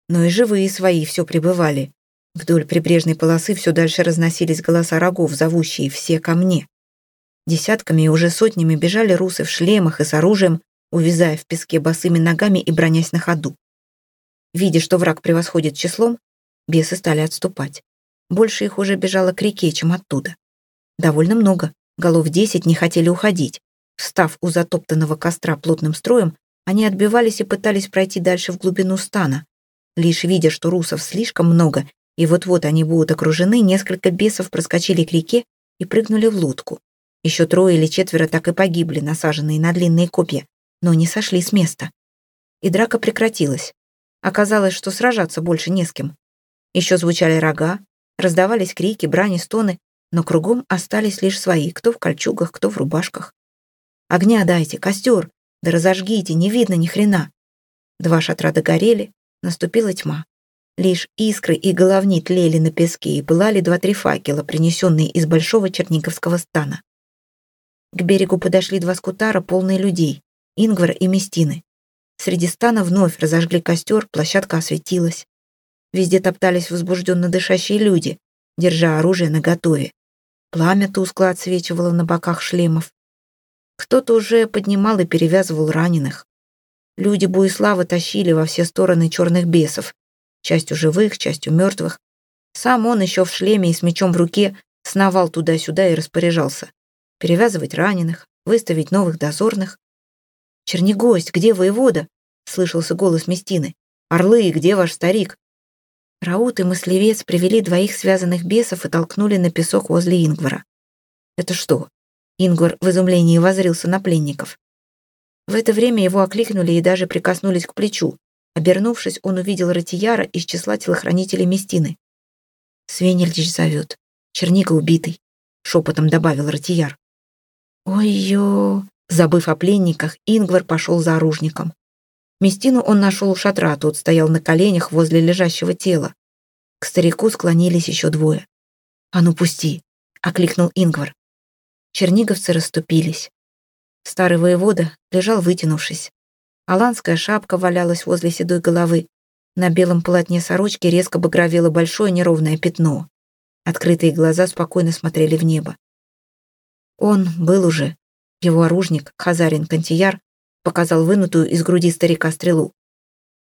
Speaker 2: но и живые свои все прибывали. Вдоль прибрежной полосы все дальше разносились голоса рогов, зовущие «все ко мне». Десятками и уже сотнями бежали русы в шлемах и с оружием, увязая в песке босыми ногами и бронясь на ходу. Видя, что враг превосходит числом, бесы стали отступать. Больше их уже бежало к реке, чем оттуда. Довольно много, голов десять не хотели уходить. Встав у затоптанного костра плотным строем, они отбивались и пытались пройти дальше в глубину стана. Лишь видя, что русов слишком много, и вот-вот они будут окружены, несколько бесов проскочили к реке и прыгнули в лодку. Еще трое или четверо так и погибли, насаженные на длинные копья, но не сошли с места. И драка прекратилась. Оказалось, что сражаться больше не с кем. Еще звучали рога, раздавались крики, брани, стоны, но кругом остались лишь свои, кто в кольчугах, кто в рубашках. «Огня дайте, костер! Да разожгите, не видно ни хрена!» Два шатра догорели, наступила тьма. Лишь искры и головни тлели на песке и пылали два-три факела, принесенные из большого черниговского стана. К берегу подошли два скутара, полные людей. Ингвара и Местины. Среди стана вновь разожгли костер, площадка осветилась. Везде топтались возбужденно дышащие люди, держа оружие наготове. Пламя тускло отсвечивало на боках шлемов. Кто-то уже поднимал и перевязывал раненых. Люди Буислава тащили во все стороны черных бесов, частью живых, частью мертвых. Сам он еще в шлеме и с мечом в руке сновал туда-сюда и распоряжался. Перевязывать раненых, выставить новых дозорных. «Чернигость, где воевода?» — слышался голос Местины. «Орлы, где ваш старик?» Раут и Мыслевец привели двоих связанных бесов и толкнули на песок возле Ингвара. «Это что?» Ингвар в изумлении возрился на пленников. В это время его окликнули и даже прикоснулись к плечу. Обернувшись, он увидел Ратияра из числа телохранителей Местины. «Свенельдич зовет. Черника убитый», — шепотом добавил Ратияр. «Ой-ё!» Забыв о пленниках, Ингвар пошел за оружником. Местину он нашел у шатра, тот стоял на коленях возле лежащего тела. К старику склонились еще двое. «А ну пусти!» — окликнул Ингвар. Черниговцы расступились. Старый воевода лежал вытянувшись. Аланская шапка валялась возле седой головы. На белом полотне сорочки резко багровело большое неровное пятно. Открытые глаза спокойно смотрели в небо. Он был уже. Его оружник, Хазарин Кантияр, показал вынутую из груди старика стрелу.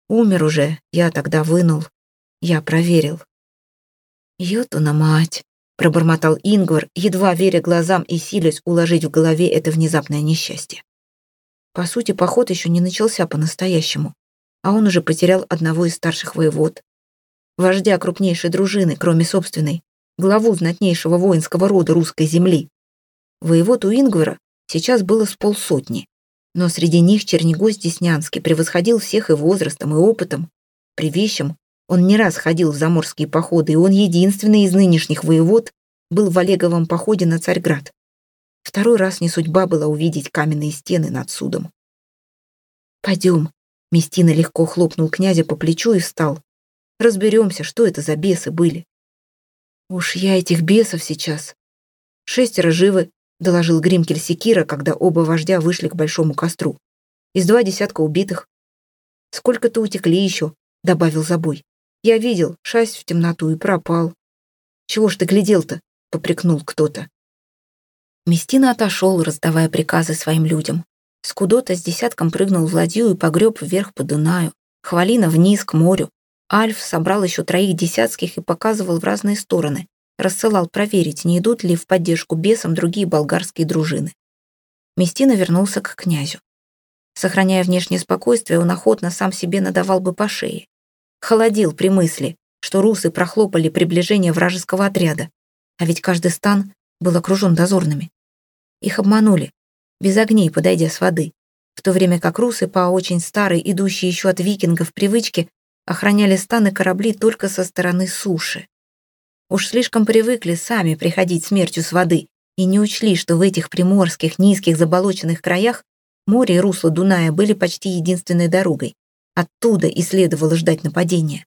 Speaker 2: Умер уже, я тогда вынул. Я проверил. «Ютуна мать!» — пробормотал Ингвар, едва веря глазам и силясь уложить в голове это внезапное несчастье. По сути, поход еще не начался по-настоящему, а он уже потерял одного из старших воевод. Вождя крупнейшей дружины, кроме собственной, главу знатнейшего воинского рода русской земли. Воевод у Ингвара сейчас было с полсотни, но среди них Чернигость Деснянский превосходил всех и возрастом, и опытом. При вещем он не раз ходил в заморские походы, и он единственный из нынешних воевод был в Олеговом походе на Царьград. Второй раз не судьба была увидеть каменные стены над судом. «Пойдем», — Местина легко хлопнул князя по плечу и встал. «Разберемся, что это за бесы были». «Уж я этих бесов сейчас». «Шестеро живы», — доложил Гримкель Секира, когда оба вождя вышли к большому костру. «Из два десятка убитых». «Сколько-то утекли еще», — добавил Забой. «Я видел, шасть в темноту и пропал». «Чего ж ты глядел-то?» — попрекнул кто-то. Местина отошел, раздавая приказы своим людям. Скудота с десятком прыгнул в ладью и погреб вверх по Дунаю. Хвалина вниз, к морю. Альф собрал еще троих десятских и показывал в разные стороны. Рассылал проверить, не идут ли в поддержку бесам другие болгарские дружины. Местина вернулся к князю. Сохраняя внешнее спокойствие, он охотно сам себе надавал бы по шее. Холодил при мысли, что русы прохлопали приближение вражеского отряда. А ведь каждый стан был окружен дозорными. Их обманули, без огней подойдя с воды, в то время как русы по очень старой, идущей еще от викингов привычке, охраняли станы корабли только со стороны суши. Уж слишком привыкли сами приходить смертью с воды и не учли, что в этих приморских, низких, заболоченных краях море и русло Дуная были почти единственной дорогой. Оттуда и следовало ждать нападения.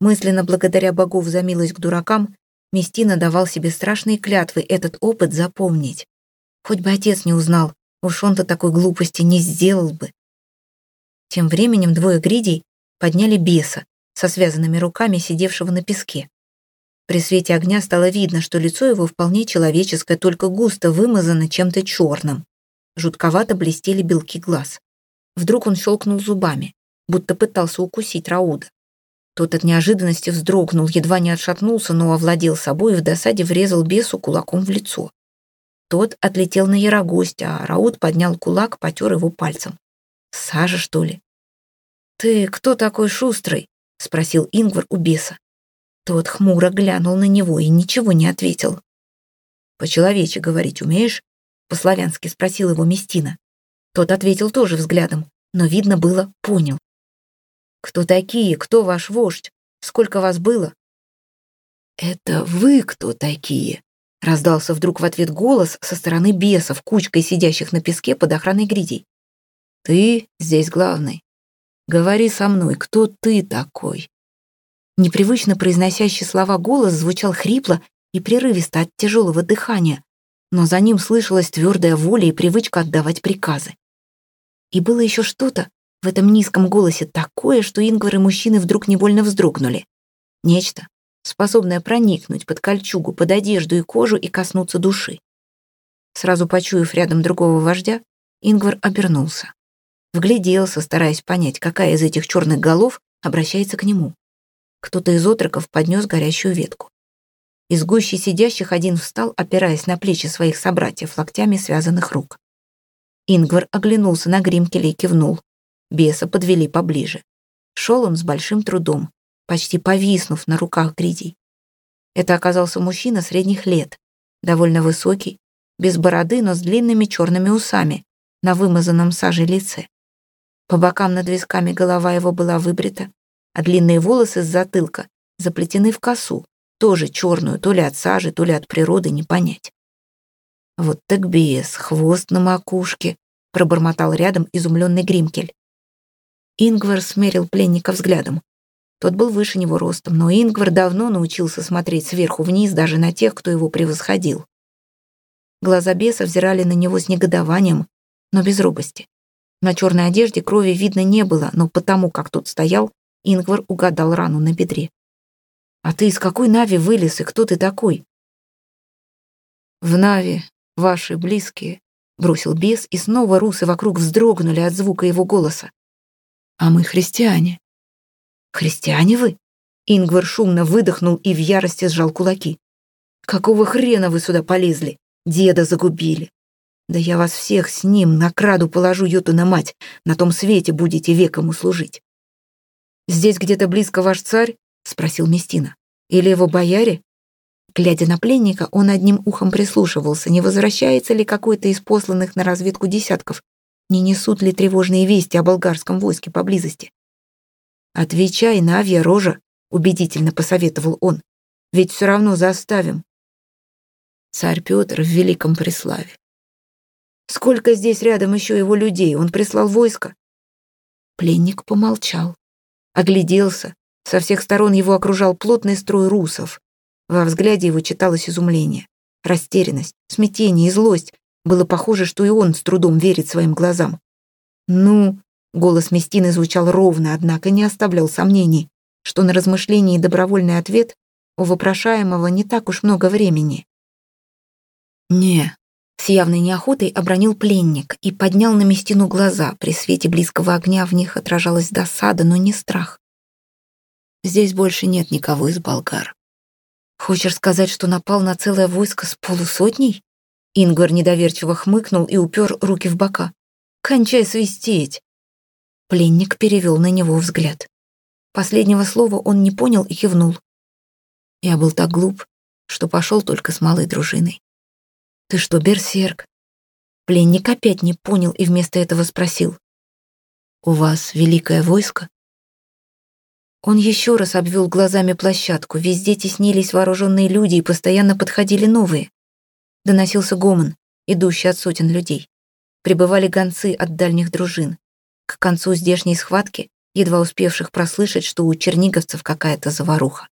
Speaker 2: Мысленно благодаря богов за милость к дуракам, Местина давал себе страшные клятвы этот опыт запомнить. Хоть бы отец не узнал, уж он-то такой глупости не сделал бы. Тем временем двое гридей подняли беса со связанными руками, сидевшего на песке. При свете огня стало видно, что лицо его вполне человеческое, только густо вымазано чем-то черным. Жутковато блестели белки глаз. Вдруг он щелкнул зубами, будто пытался укусить Рауда. Тот от неожиданности вздрогнул, едва не отшатнулся, но овладел собой и в досаде врезал бесу кулаком в лицо. Тот отлетел на Ярогость, а Раут поднял кулак, потер его пальцем. «Сажа, что ли?» «Ты кто такой шустрый?» — спросил Ингвар у беса. Тот хмуро глянул на него и ничего не ответил. «По-человече говорить умеешь?» — по-славянски спросил его Местина. Тот ответил тоже взглядом, но, видно было, понял. «Кто такие? Кто ваш вождь? Сколько вас было?» «Это вы кто такие?» Раздался вдруг в ответ голос со стороны бесов, кучкой сидящих на песке под охраной гридей. «Ты здесь главный. Говори со мной, кто ты такой?» Непривычно произносящий слова голос звучал хрипло и прерывисто от тяжелого дыхания, но за ним слышалась твердая воля и привычка отдавать приказы. И было еще что-то в этом низком голосе такое, что Ингвар и мужчины вдруг невольно вздрогнули. Нечто, способная проникнуть под кольчугу, под одежду и кожу и коснуться души. Сразу почуяв рядом другого вождя, Ингвар обернулся. Вгляделся, стараясь понять, какая из этих черных голов обращается к нему. Кто-то из отроков поднес горящую ветку. Из гущи сидящих один встал, опираясь на плечи своих собратьев локтями связанных рук. Ингвар оглянулся на Гримкеля и кивнул. Беса подвели поближе. Шел он с большим трудом, почти повиснув на руках гридей. Это оказался мужчина средних лет, довольно высокий, без бороды, но с длинными черными усами на вымазанном сажей лице. По бокам над висками голова его была выбрита, а длинные волосы с затылка заплетены в косу, тоже черную, то ли от сажи, то ли от природы, не понять. «Вот так бес, хвост на макушке», — пробормотал рядом изумленный Гримкель. Ингвар смерил пленника взглядом. Тот был выше него ростом, но Ингвар давно научился смотреть сверху вниз даже на тех, кто его превосходил. Глаза беса взирали на него с негодованием, но без робости. На черной одежде крови видно не было, но потому, как тут стоял, Ингвар угадал рану на бедре. «А ты из какой Нави вылез и кто ты такой?» «В Нави ваши близкие», — бросил бес, и снова русы вокруг вздрогнули от звука его голоса. «А мы христиане». «Христиане вы?» Ингвар шумно выдохнул и в ярости сжал кулаки. «Какого хрена вы сюда полезли? Деда загубили. Да я вас всех с ним на краду положу, Ютуна мать, на том свете будете веком услужить». «Здесь где-то близко ваш царь?» — спросил Местина. «Или его бояре?» Глядя на пленника, он одним ухом прислушивался, не возвращается ли какой-то из посланных на разведку десятков, не несут ли тревожные вести о болгарском войске поблизости. «Отвечай, Навья рожа», — убедительно посоветовал он, «ведь все равно заставим». Царь Петр в великом преславе. Сколько здесь рядом еще его людей? Он прислал войско. Пленник помолчал, огляделся. Со всех сторон его окружал плотный строй русов. Во взгляде его читалось изумление, растерянность, смятение и злость. Было похоже, что и он с трудом верит своим глазам. «Ну...» — голос Местины звучал ровно, однако не оставлял сомнений, что на размышление и добровольный ответ у вопрошаемого не так уж много времени. «Не», — с явной неохотой обронил пленник и поднял на Местину глаза. При свете близкого огня в них отражалась досада, но не страх. «Здесь больше нет никого из болгар. Хочешь сказать, что напал на целое войско с полусотней? Ингвар недоверчиво хмыкнул и упер руки в бока. Кончай свистеть. Пленник перевел на него взгляд. Последнего слова он не понял и кивнул. Я был так глуп, что пошел только с малой дружиной. Ты что, берсерк? Пленник опять не понял и вместо этого спросил. У вас великое войско? Он еще раз обвел глазами площадку. Везде теснились вооруженные люди и постоянно подходили новые. Доносился гомон, идущий от сотен людей. Прибывали гонцы от дальних дружин. К концу здешней схватки, едва успевших прослышать, что у черниговцев какая-то заваруха.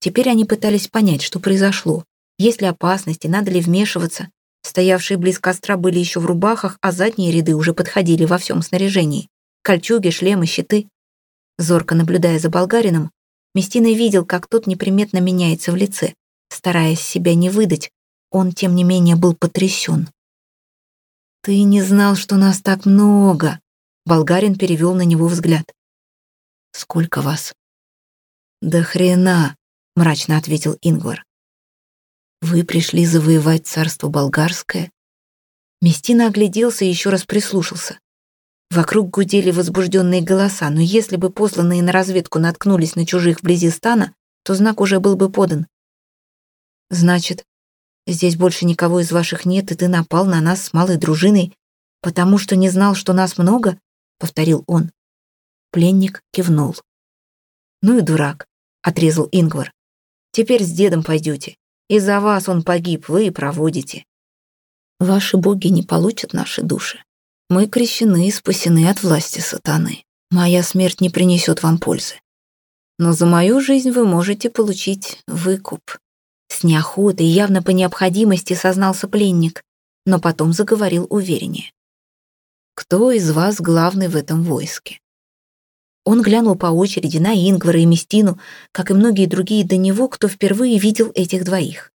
Speaker 2: Теперь они пытались понять, что произошло. Есть ли опасности, надо ли вмешиваться. Стоявшие близ костра были еще в рубахах, а задние ряды уже подходили во всем снаряжении. Кольчуги, шлемы, щиты. Зорко наблюдая за болгарином, Местина видел, как тот неприметно меняется в лице. Стараясь себя не выдать, он, тем не менее, был потрясен. «Ты не знал, что нас так много!» Болгарин перевел на него взгляд. «Сколько вас?» «Да хрена!» — мрачно ответил Ингвар. «Вы пришли завоевать царство болгарское?» Местина огляделся и еще раз прислушался. Вокруг гудели возбужденные голоса, но если бы посланные на разведку наткнулись на чужих вблизи стана, то знак уже был бы подан. «Значит, здесь больше никого из ваших нет, и ты напал на нас с малой дружиной, потому что не знал, что нас много?» — повторил он. Пленник кивнул. «Ну и дурак», — отрезал Ингвар. «Теперь с дедом пойдете. Из-за вас он погиб, вы и проводите. Ваши боги не получат наши души. Мы крещены и спасены от власти сатаны. Моя смерть не принесет вам пользы. Но за мою жизнь вы можете получить выкуп. С неохотой, явно по необходимости, сознался пленник, но потом заговорил увереннее. Кто из вас главный в этом войске? Он глянул по очереди на Ингвара и Местину, как и многие другие до него, кто впервые видел этих двоих.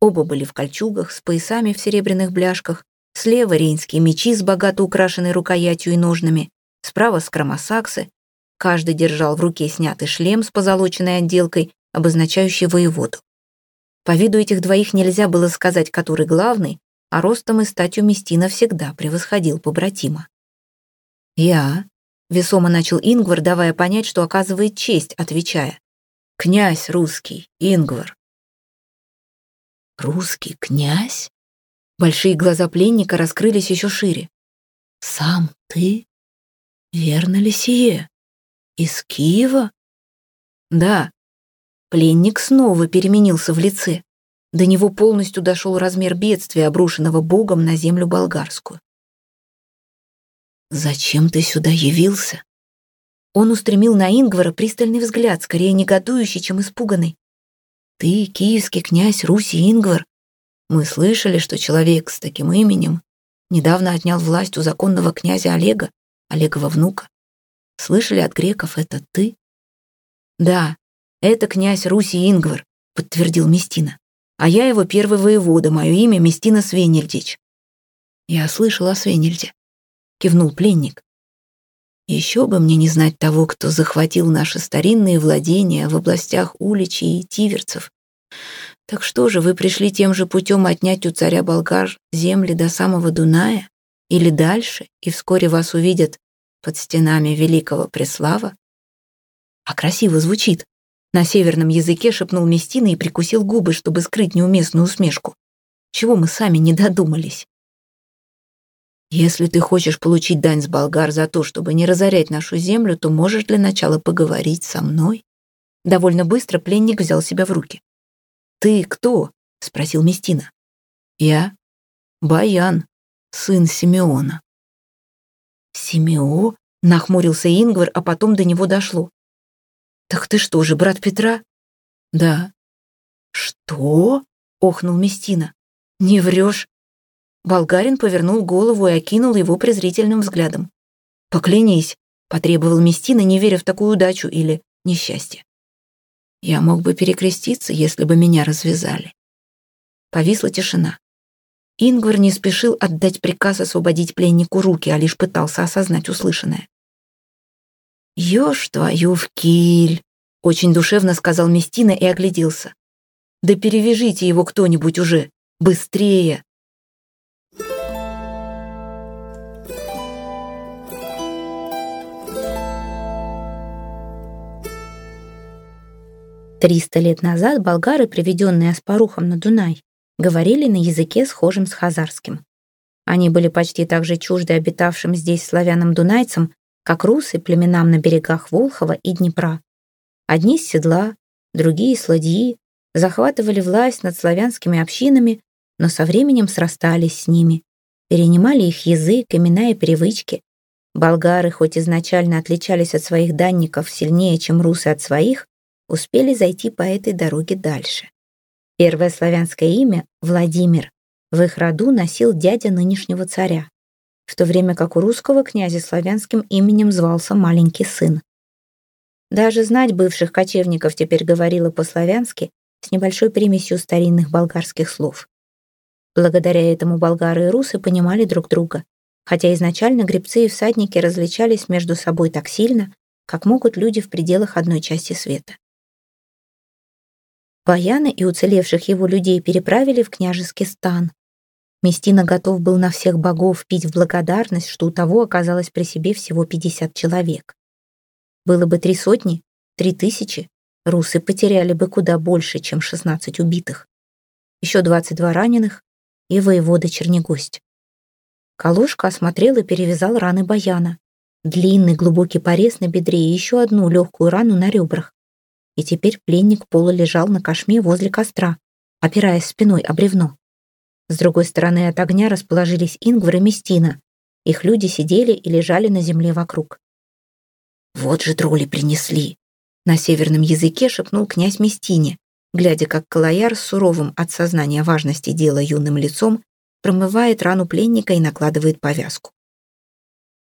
Speaker 2: Оба были в кольчугах, с поясами в серебряных бляшках, Слева рейнские мечи с богато украшенной рукоятью и ножнами, справа скромосаксы. Каждый держал в руке снятый шлем с позолоченной отделкой, обозначающий воеводу. По виду этих двоих нельзя было сказать, который главный, а ростом и статью Местина всегда превосходил побратима. «Я», — весомо начал Ингвар, давая понять, что оказывает честь, отвечая. «Князь русский, Ингвар». «Русский князь?» Большие глаза пленника раскрылись еще шире. «Сам ты? Верно ли сие? Из Киева?» «Да». Пленник снова переменился в лице. До него полностью дошел размер бедствия, обрушенного Богом на землю болгарскую. «Зачем ты сюда явился? Он устремил на Ингвара пристальный взгляд, скорее негодующий, чем испуганный. «Ты, киевский князь Руси Ингвар, мы слышали, что человек с таким именем недавно отнял власть у законного князя Олега, Олегова внука. Слышали от греков, это ты?» «Да, это князь Руси Ингвар», — подтвердил Местина. «А я его первый воевода, мое имя Местина Свенельдич». «Я слышал о Свенельде», — кивнул пленник. Еще бы мне не знать того, кто захватил наши старинные владения в областях Уличи и Тиверцев. Так что же, вы пришли тем же путем отнять у царя болгар земли до самого Дуная? Или дальше, и вскоре вас увидят под стенами великого Преслава? А красиво звучит. На северном языке шепнул Местина и прикусил губы, чтобы скрыть неуместную усмешку. Чего мы сами не додумались? Если ты хочешь получить дань с болгар за то, чтобы не разорять нашу землю, то можешь для начала поговорить со мной. Довольно быстро пленник взял себя в руки. «Ты кто?» — спросил Местина. «Я Баян, сын Симеона». «Симео?» — нахмурился Ингвар, а потом до него дошло. «Так ты что же, брат Петра?» «Да». «Что?» — охнул Местина. «Не врешь. Болгарин повернул голову и окинул его презрительным взглядом. «Поклянись», — потребовал Местина, не веря в такую удачу или несчастье. «Я мог бы перекреститься, если бы меня развязали». Повисла тишина. Ингвар не спешил отдать приказ освободить пленнику руки, а лишь пытался осознать услышанное. «Ешь твою в киль!» — очень душевно сказал Местина и огляделся. «Да перевяжите его кто-нибудь уже! Быстрее!»
Speaker 1: Триста лет назад болгары, приведенные Аспарухом на Дунай, говорили на языке, схожем с хазарским. Они были почти так же чужды обитавшим здесь славянам-дунайцам, как русы племенам на берегах Волхова и Днепра. Одни с седла, другие с ладьи, захватывали власть над славянскими общинами, но со временем срастались с ними, перенимали их язык, имена и привычки. Болгары, хоть изначально отличались от своих данников сильнее, чем русы от своих, успели зайти по этой дороге дальше. Первое славянское имя — Владимир. В их роду носил дядя нынешнего царя, в то время как у русского князя славянским именем звался маленький сын. Даже знать бывших кочевников теперь говорила по-славянски с небольшой примесью старинных болгарских слов. Благодаря этому болгары и русы понимали друг друга, хотя изначально гребцы и всадники различались между собой так сильно, как могут люди в пределах одной части света. Баяна и уцелевших его людей переправили в княжеский стан. Местина готов был на всех богов пить в благодарность, что у того оказалось при себе всего 50 человек. Было бы три сотни, три тысячи, русы потеряли бы куда больше, чем 16 убитых. Еще 22 раненых и воевода Чернегость. Калушка осмотрел и перевязал раны Баяна. Длинный глубокий порез на бедре и еще одну легкую рану на ребрах и теперь пленник полулежал на кошме возле костра, опираясь спиной о бревно. С другой стороны от огня расположились Ингвар и Местина. Их люди сидели и лежали на земле вокруг. «Вот же тролли принесли!» На северном языке шепнул князь Местине, глядя, как Калаяр с суровым от сознания важности дела юным лицом промывает рану пленника и накладывает повязку.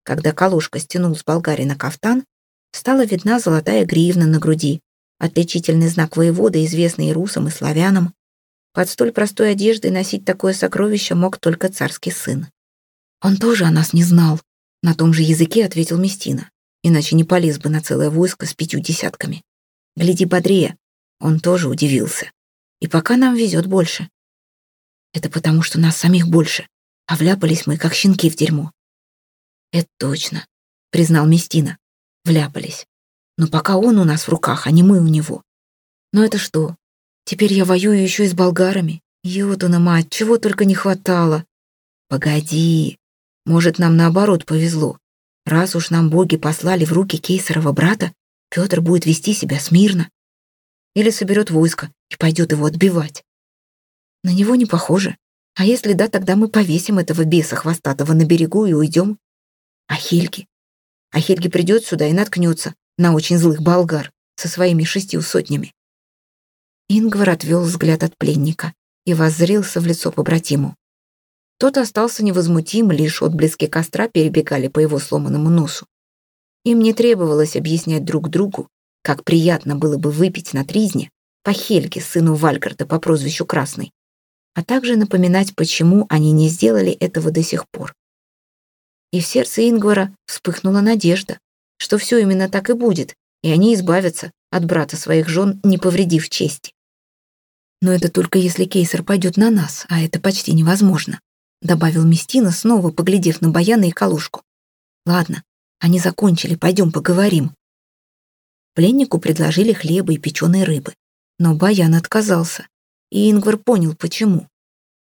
Speaker 1: Когда Калушка стянул с болгарина кафтан, стала видна золотая гривна на груди, отличительный знак воевода, известный и русам, и славянам. Под столь простой одеждой носить такое сокровище мог только царский сын. Он тоже о нас не знал, на том же языке ответил Местина, иначе не полез бы на целое войско с пятью десятками. Гляди бодрее, он тоже удивился. И пока нам везет больше. Это потому, что нас самих больше, а вляпались мы, как щенки в дерьмо. Это точно, признал Местина. Вляпались. Но пока он у нас в руках, а не мы у него. Но это что? Теперь я воюю еще и с болгарами? Ётуна мать, чего только не хватало. Погоди, может, нам наоборот повезло. Раз уж нам боги послали в руки кейсарова брата, Петр будет вести себя смирно. Или соберет войско и пойдет его отбивать. На него не похоже. А если да, тогда мы повесим этого беса хвостатого на берегу и уйдем. А Хельги?
Speaker 2: а Хельги придет сюда и наткнется на очень злых болгар со своими шестью сотнями. Ингвар отвел взгляд от пленника и воззрился в лицо побратиму. Тот остался невозмутим, лишь отблески костра перебегали по его сломанному носу. Им не требовалось объяснять друг другу, как приятно было бы выпить на тризне по Хельге, сыну Вальгарда по прозвищу Красный, а также напоминать, почему они не сделали этого до сих пор. И в сердце Ингвара вспыхнула надежда, что все именно так и будет, и они избавятся от брата своих жен, не повредив чести. Но это только если Кейсер пойдет на нас, а это почти невозможно, добавил Местина, снова поглядев на Баяна и Калушку. Ладно, они закончили, пойдем поговорим. Пленнику предложили хлеба и печеной рыбы, но Баян отказался, и Ингвар понял, почему.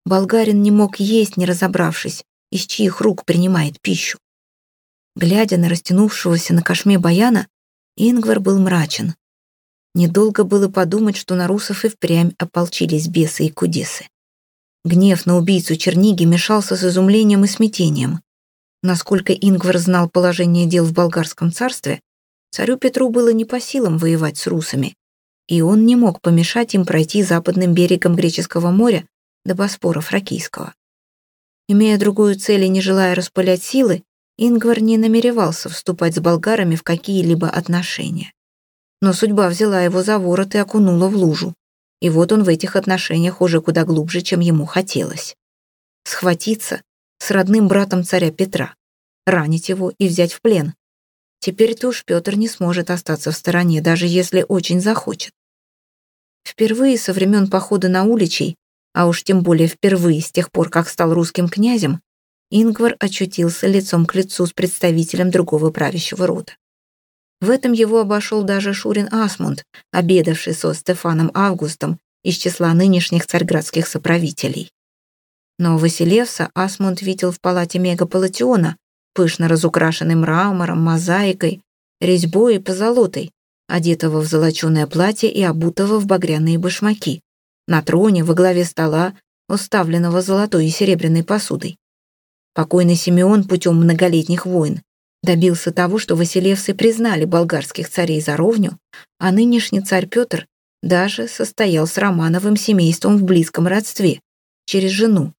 Speaker 2: Болгарин не мог есть, не разобравшись, из чьих рук принимает пищу. Глядя на растянувшегося на кошме Баяна, Ингвар был мрачен. Недолго было подумать, что на русов и впрямь ополчились бесы и кудесы. Гнев на убийцу Черниги мешался с изумлением и смятением. Насколько Ингвар знал положение дел в болгарском царстве, царю Петру было не по силам воевать с русами, и он не мог помешать им пройти западным берегом Греческого моря до Боспора Фракийского. Имея другую цель и не желая распылять силы, Ингвар не намеревался вступать с болгарами в какие-либо отношения. Но судьба взяла его за ворот и окунула в лужу. И вот он в этих отношениях уже куда глубже, чем ему хотелось. Схватиться с родным братом царя Петра, ранить его и взять в плен. Теперь-то уж Петр не сможет остаться в стороне, даже если очень захочет. Впервые со времен похода на Уличей, а уж тем более впервые с тех пор, как стал русским князем, Ингвар очутился лицом к лицу с представителем другого правящего рода. В этом его обошел даже Шурин Асмунд, обедавший со Стефаном Августом из числа нынешних царьградских соправителей. Но Василевса Асмунд видел в палате мегаполатиона, пышно разукрашенный мрамором, мозаикой, резьбой и позолотой, одетого в золоченое платье и обутого в багряные башмаки, на троне во главе стола, уставленного золотой и серебряной посудой. Покойный Симеон путем многолетних войн добился того, что Василевсы признали болгарских царей за ровню, а нынешний царь Петр даже состоял с Романовым семейством в близком родстве, через жену.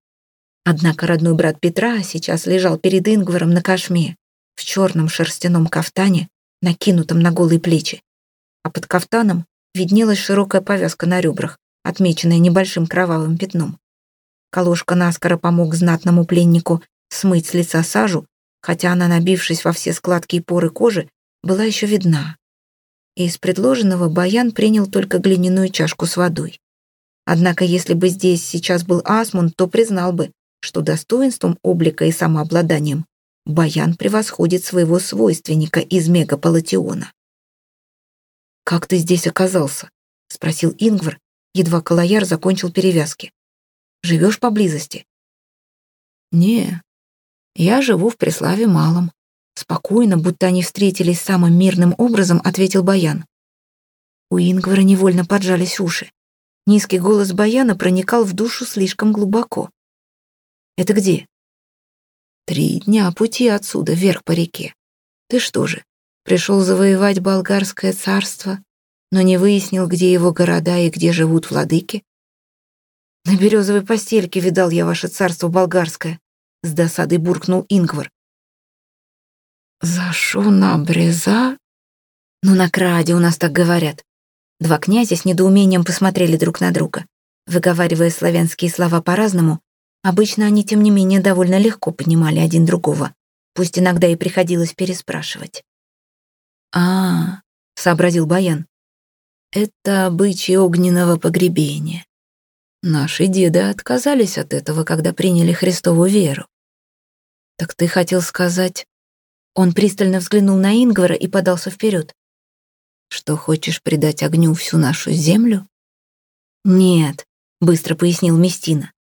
Speaker 2: Однако родной брат Петра сейчас лежал перед Ингваром на кошме, в черном шерстяном кафтане, накинутом на голые плечи. А под кафтаном виднелась широкая повязка на ребрах, отмеченная небольшим кровавым пятном. Калошка наскоро помог знатному пленнику смыть с лица сажу, хотя она, набившись во все складки и поры кожи, была еще видна. Из предложенного Баян принял только глиняную чашку с водой. Однако, если бы здесь сейчас был Асмунд, то признал бы, что достоинством облика и самообладанием Баян превосходит своего свойственника из мегаполатиона. «Как ты здесь оказался?» — спросил Ингвар, едва Калаяр закончил перевязки. «Живешь поблизости?» «Не, я живу в Преславе Малом. Спокойно, будто они встретились самым мирным образом, ответил Баян. У Ингвара невольно поджались уши. Низкий голос Баяна проникал в душу слишком глубоко. «Это где?» «Три дня пути отсюда, вверх по реке. Ты что же, пришел завоевать болгарское царство, но не выяснил, где его города и где живут владыки?» «На березовой постельке видал я ваше царство болгарское», с досадой буркнул Ингвар. «За на бреза?» «Ну, на краде у нас так говорят». Два князя с недоумением посмотрели друг на друга. Выговаривая славянские слова по-разному, обычно они, тем не менее, довольно легко понимали один другого, пусть иногда и приходилось переспрашивать. «А, — сообразил Баян, — это обычаи огненного погребения. Наши деды отказались от этого, когда приняли Христову веру. Так ты хотел сказать... Он пристально взглянул на Ингвара и подался вперед. Что хочешь предать огню всю нашу землю? Нет, быстро пояснил Местина.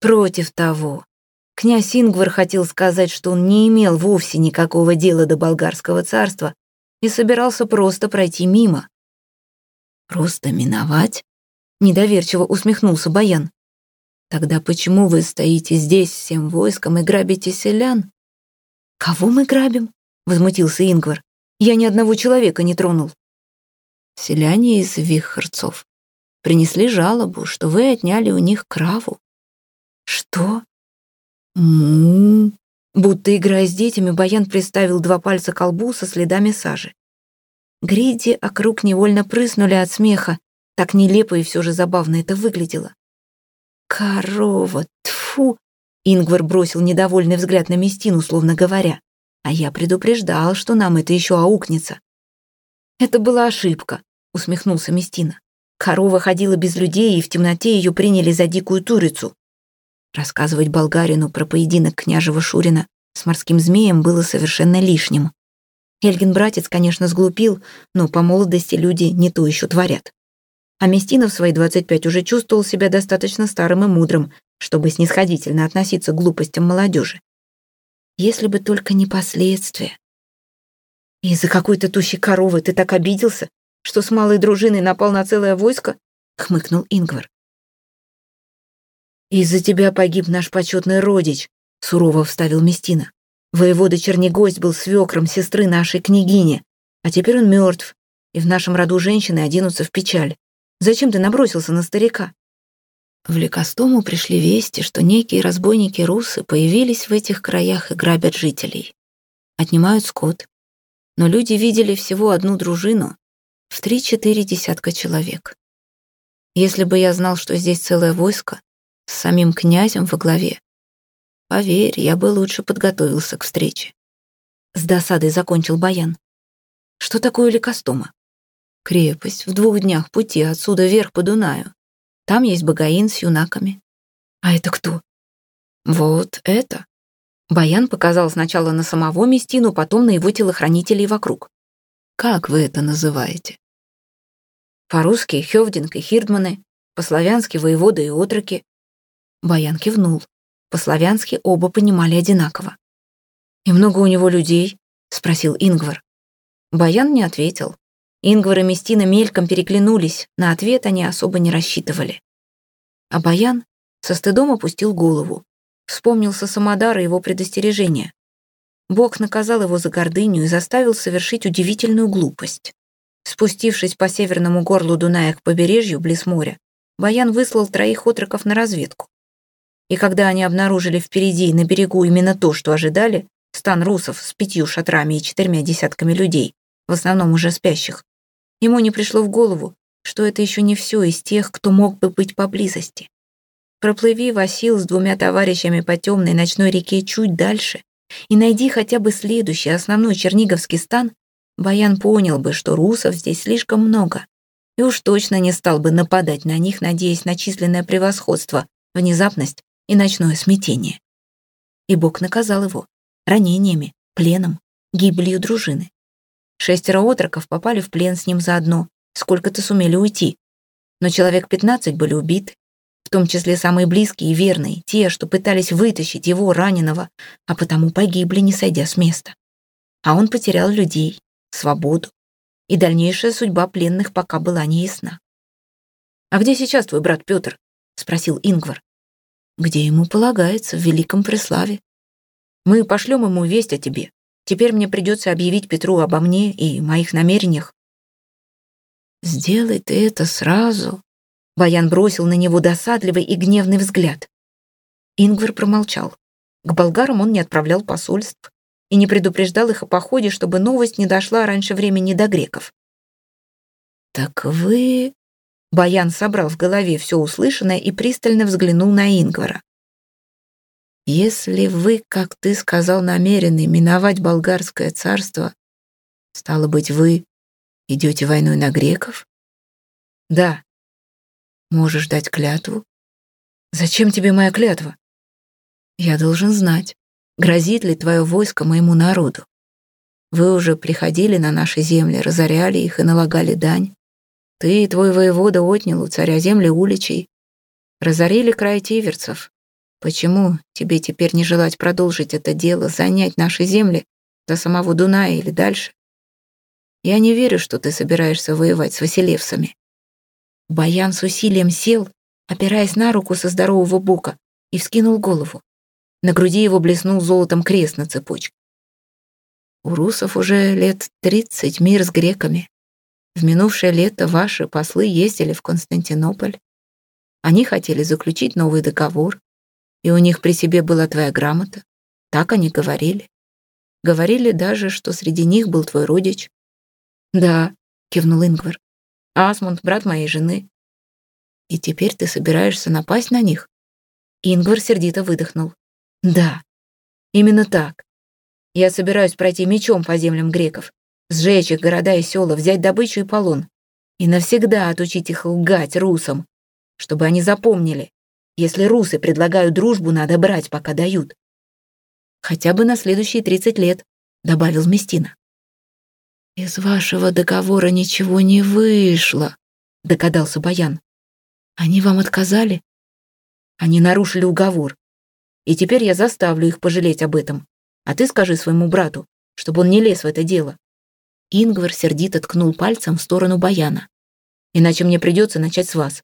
Speaker 2: Против того. Князь Ингвар хотел сказать, что он не имел вовсе никакого дела до болгарского царства и собирался просто пройти мимо. Просто миновать? Недоверчиво усмехнулся Баян. Тогда почему вы стоите здесь всем войском и грабите селян? Кого мы грабим? — возмутился Ингвар. «Я ни одного человека не тронул». Селяне из Вихарцов принесли жалобу, что вы отняли у них краву. Что? Му. Будто играя с детьми, Баян приставил два пальца к колбу со следами сажи. Гриди округ невольно прыснули от смеха. Так нелепо и все же забавно это выглядело. «Корова, тфу! Ингвар бросил недовольный взгляд на Местину, словно говоря. «А я предупреждал, что нам это еще аукнется». «Это была ошибка», — усмехнулся Местина. Корова ходила без людей, и в темноте ее приняли за дикую турицу. Рассказывать болгарину про поединок княжего Шурина с морским змеем было совершенно лишним. Эльгин-братец, конечно, сглупил, но по молодости люди не то еще творят. А Местина в свои 25 уже чувствовал себя достаточно старым и мудрым, чтобы снисходительно относиться к глупостям молодежи. Если бы только не последствия. «Из-за какой-то тущей коровы ты так обиделся, что с малой дружиной напал на целое войско?» — хмыкнул Ингвар. «Из-за тебя погиб наш почетный родич», — сурово вставил Местина. «Воевода Чернегость был свекром сестры нашей княгини, а теперь он мертв, и в нашем роду женщины оденутся в печаль. Зачем ты набросился на старика?» В Лекостому пришли вести, что некие разбойники-русы появились в этих краях и грабят жителей. Отнимают скот. Но люди видели всего одну дружину, в три-четыре десятка человек. Если бы я знал, что здесь целое войско, с самим князем во главе, поверь, я бы лучше подготовился к встрече. С досадой закончил Баян. Что такое Лекостома? Крепость в двух днях пути отсюда вверх по Дунаю. Там есть Багаин с юнаками. А это кто? Вот это. Баян показал сначала на самого Местину, потом на его телохранителей вокруг. Как вы это называете? По-русски Хёвдинг и Хирдманы, по-славянски воеводы и отроки. Баян кивнул. По-славянски оба понимали одинаково. «И много у него людей?» — спросил Ингвар. Баян не ответил. Ингвар и Местина мельком переглянулись, на ответ они особо не рассчитывали. А Баян со стыдом опустил голову. Вспомнился Самодар и его предостережение. Бог наказал его за гордыню и заставил совершить удивительную глупость. Спустившись по северному горлу Дуная к побережью близ моря, Баян выслал троих отроков на разведку. И когда они обнаружили впереди на берегу именно то, что ожидали, стан русов с пятью шатрами и четырьмя десятками людей, в основном уже спящих, ему не пришло в голову, что это еще не все из тех, кто мог бы быть поблизости. Проплыви Васил с двумя товарищами по темной ночной реке чуть дальше и найди хотя бы следующий основной черниговский стан, Баян понял бы, что русов здесь слишком много, и уж точно не стал бы нападать на них, надеясь на численное превосходство, внезапность и ночное смятение. И Бог наказал его ранениями, пленом, гибелью дружины. Шестеро отроков попали в плен с ним заодно, сколько-то сумели уйти. Но человек пятнадцать были убиты, в том числе самые близкие и верные, те, что пытались вытащить его раненого, а потому погибли, не сойдя с места. А он потерял людей, свободу, и дальнейшая судьба пленных пока была неясна. «А где сейчас твой брат Петр?» — спросил Ингвар. «Где ему полагается, в великом преславе. Мы пошлем ему весть о тебе. Теперь мне придется объявить Петру обо мне и моих намерениях». «Сделай ты это сразу», — Баян бросил на него досадливый и гневный взгляд. Ингвар промолчал. К болгарам он не отправлял посольств, и не предупреждал их о походе, чтобы новость не дошла раньше времени до греков. «Так вы...» Баян собрал в голове все услышанное и пристально взглянул на Ингвара. «Если вы, как ты сказал, намерены миновать болгарское царство, стало быть, вы идете войной на греков?» «Да». «Можешь дать клятву?» «Зачем тебе моя клятва?» «Я должен знать, Грозит ли твое войско моему народу? Вы уже приходили на наши земли, разоряли их и налагали дань. Ты и твой воевода отнял у царя земли уличей. Разорили край тиверцев. Почему тебе теперь не желать продолжить это дело, занять наши земли до самого Дуная или дальше? Я не верю, что ты собираешься воевать с василевсами. Баян с усилием сел, опираясь на руку со здорового бока, и вскинул голову. На груди его блеснул золотом крест на цепочке. У русов уже лет тридцать мир с греками. В минувшее лето ваши послы ездили в Константинополь. Они хотели заключить новый договор, и у них при себе была твоя грамота. Так они говорили. Говорили даже, что среди них был твой родич. Да, кивнул Ингвар. Асмунд, брат моей жены. И теперь ты собираешься напасть на них? Ингвар сердито выдохнул. Да, именно так. Я собираюсь пройти мечом по землям греков, сжечь их города и села, взять добычу и полон. И навсегда отучить их лгать русам, чтобы они запомнили, если русы предлагают дружбу, надо брать, пока дают. Хотя бы на следующие 30 лет, добавил Местина. Из вашего договора ничего не вышло, догадался Баян. Они вам отказали? Они нарушили уговор. И теперь я заставлю их пожалеть об этом. А ты скажи своему брату, чтобы он не лез в это дело. Ингвар сердито ткнул пальцем в сторону Баяна. Иначе мне придется начать с вас.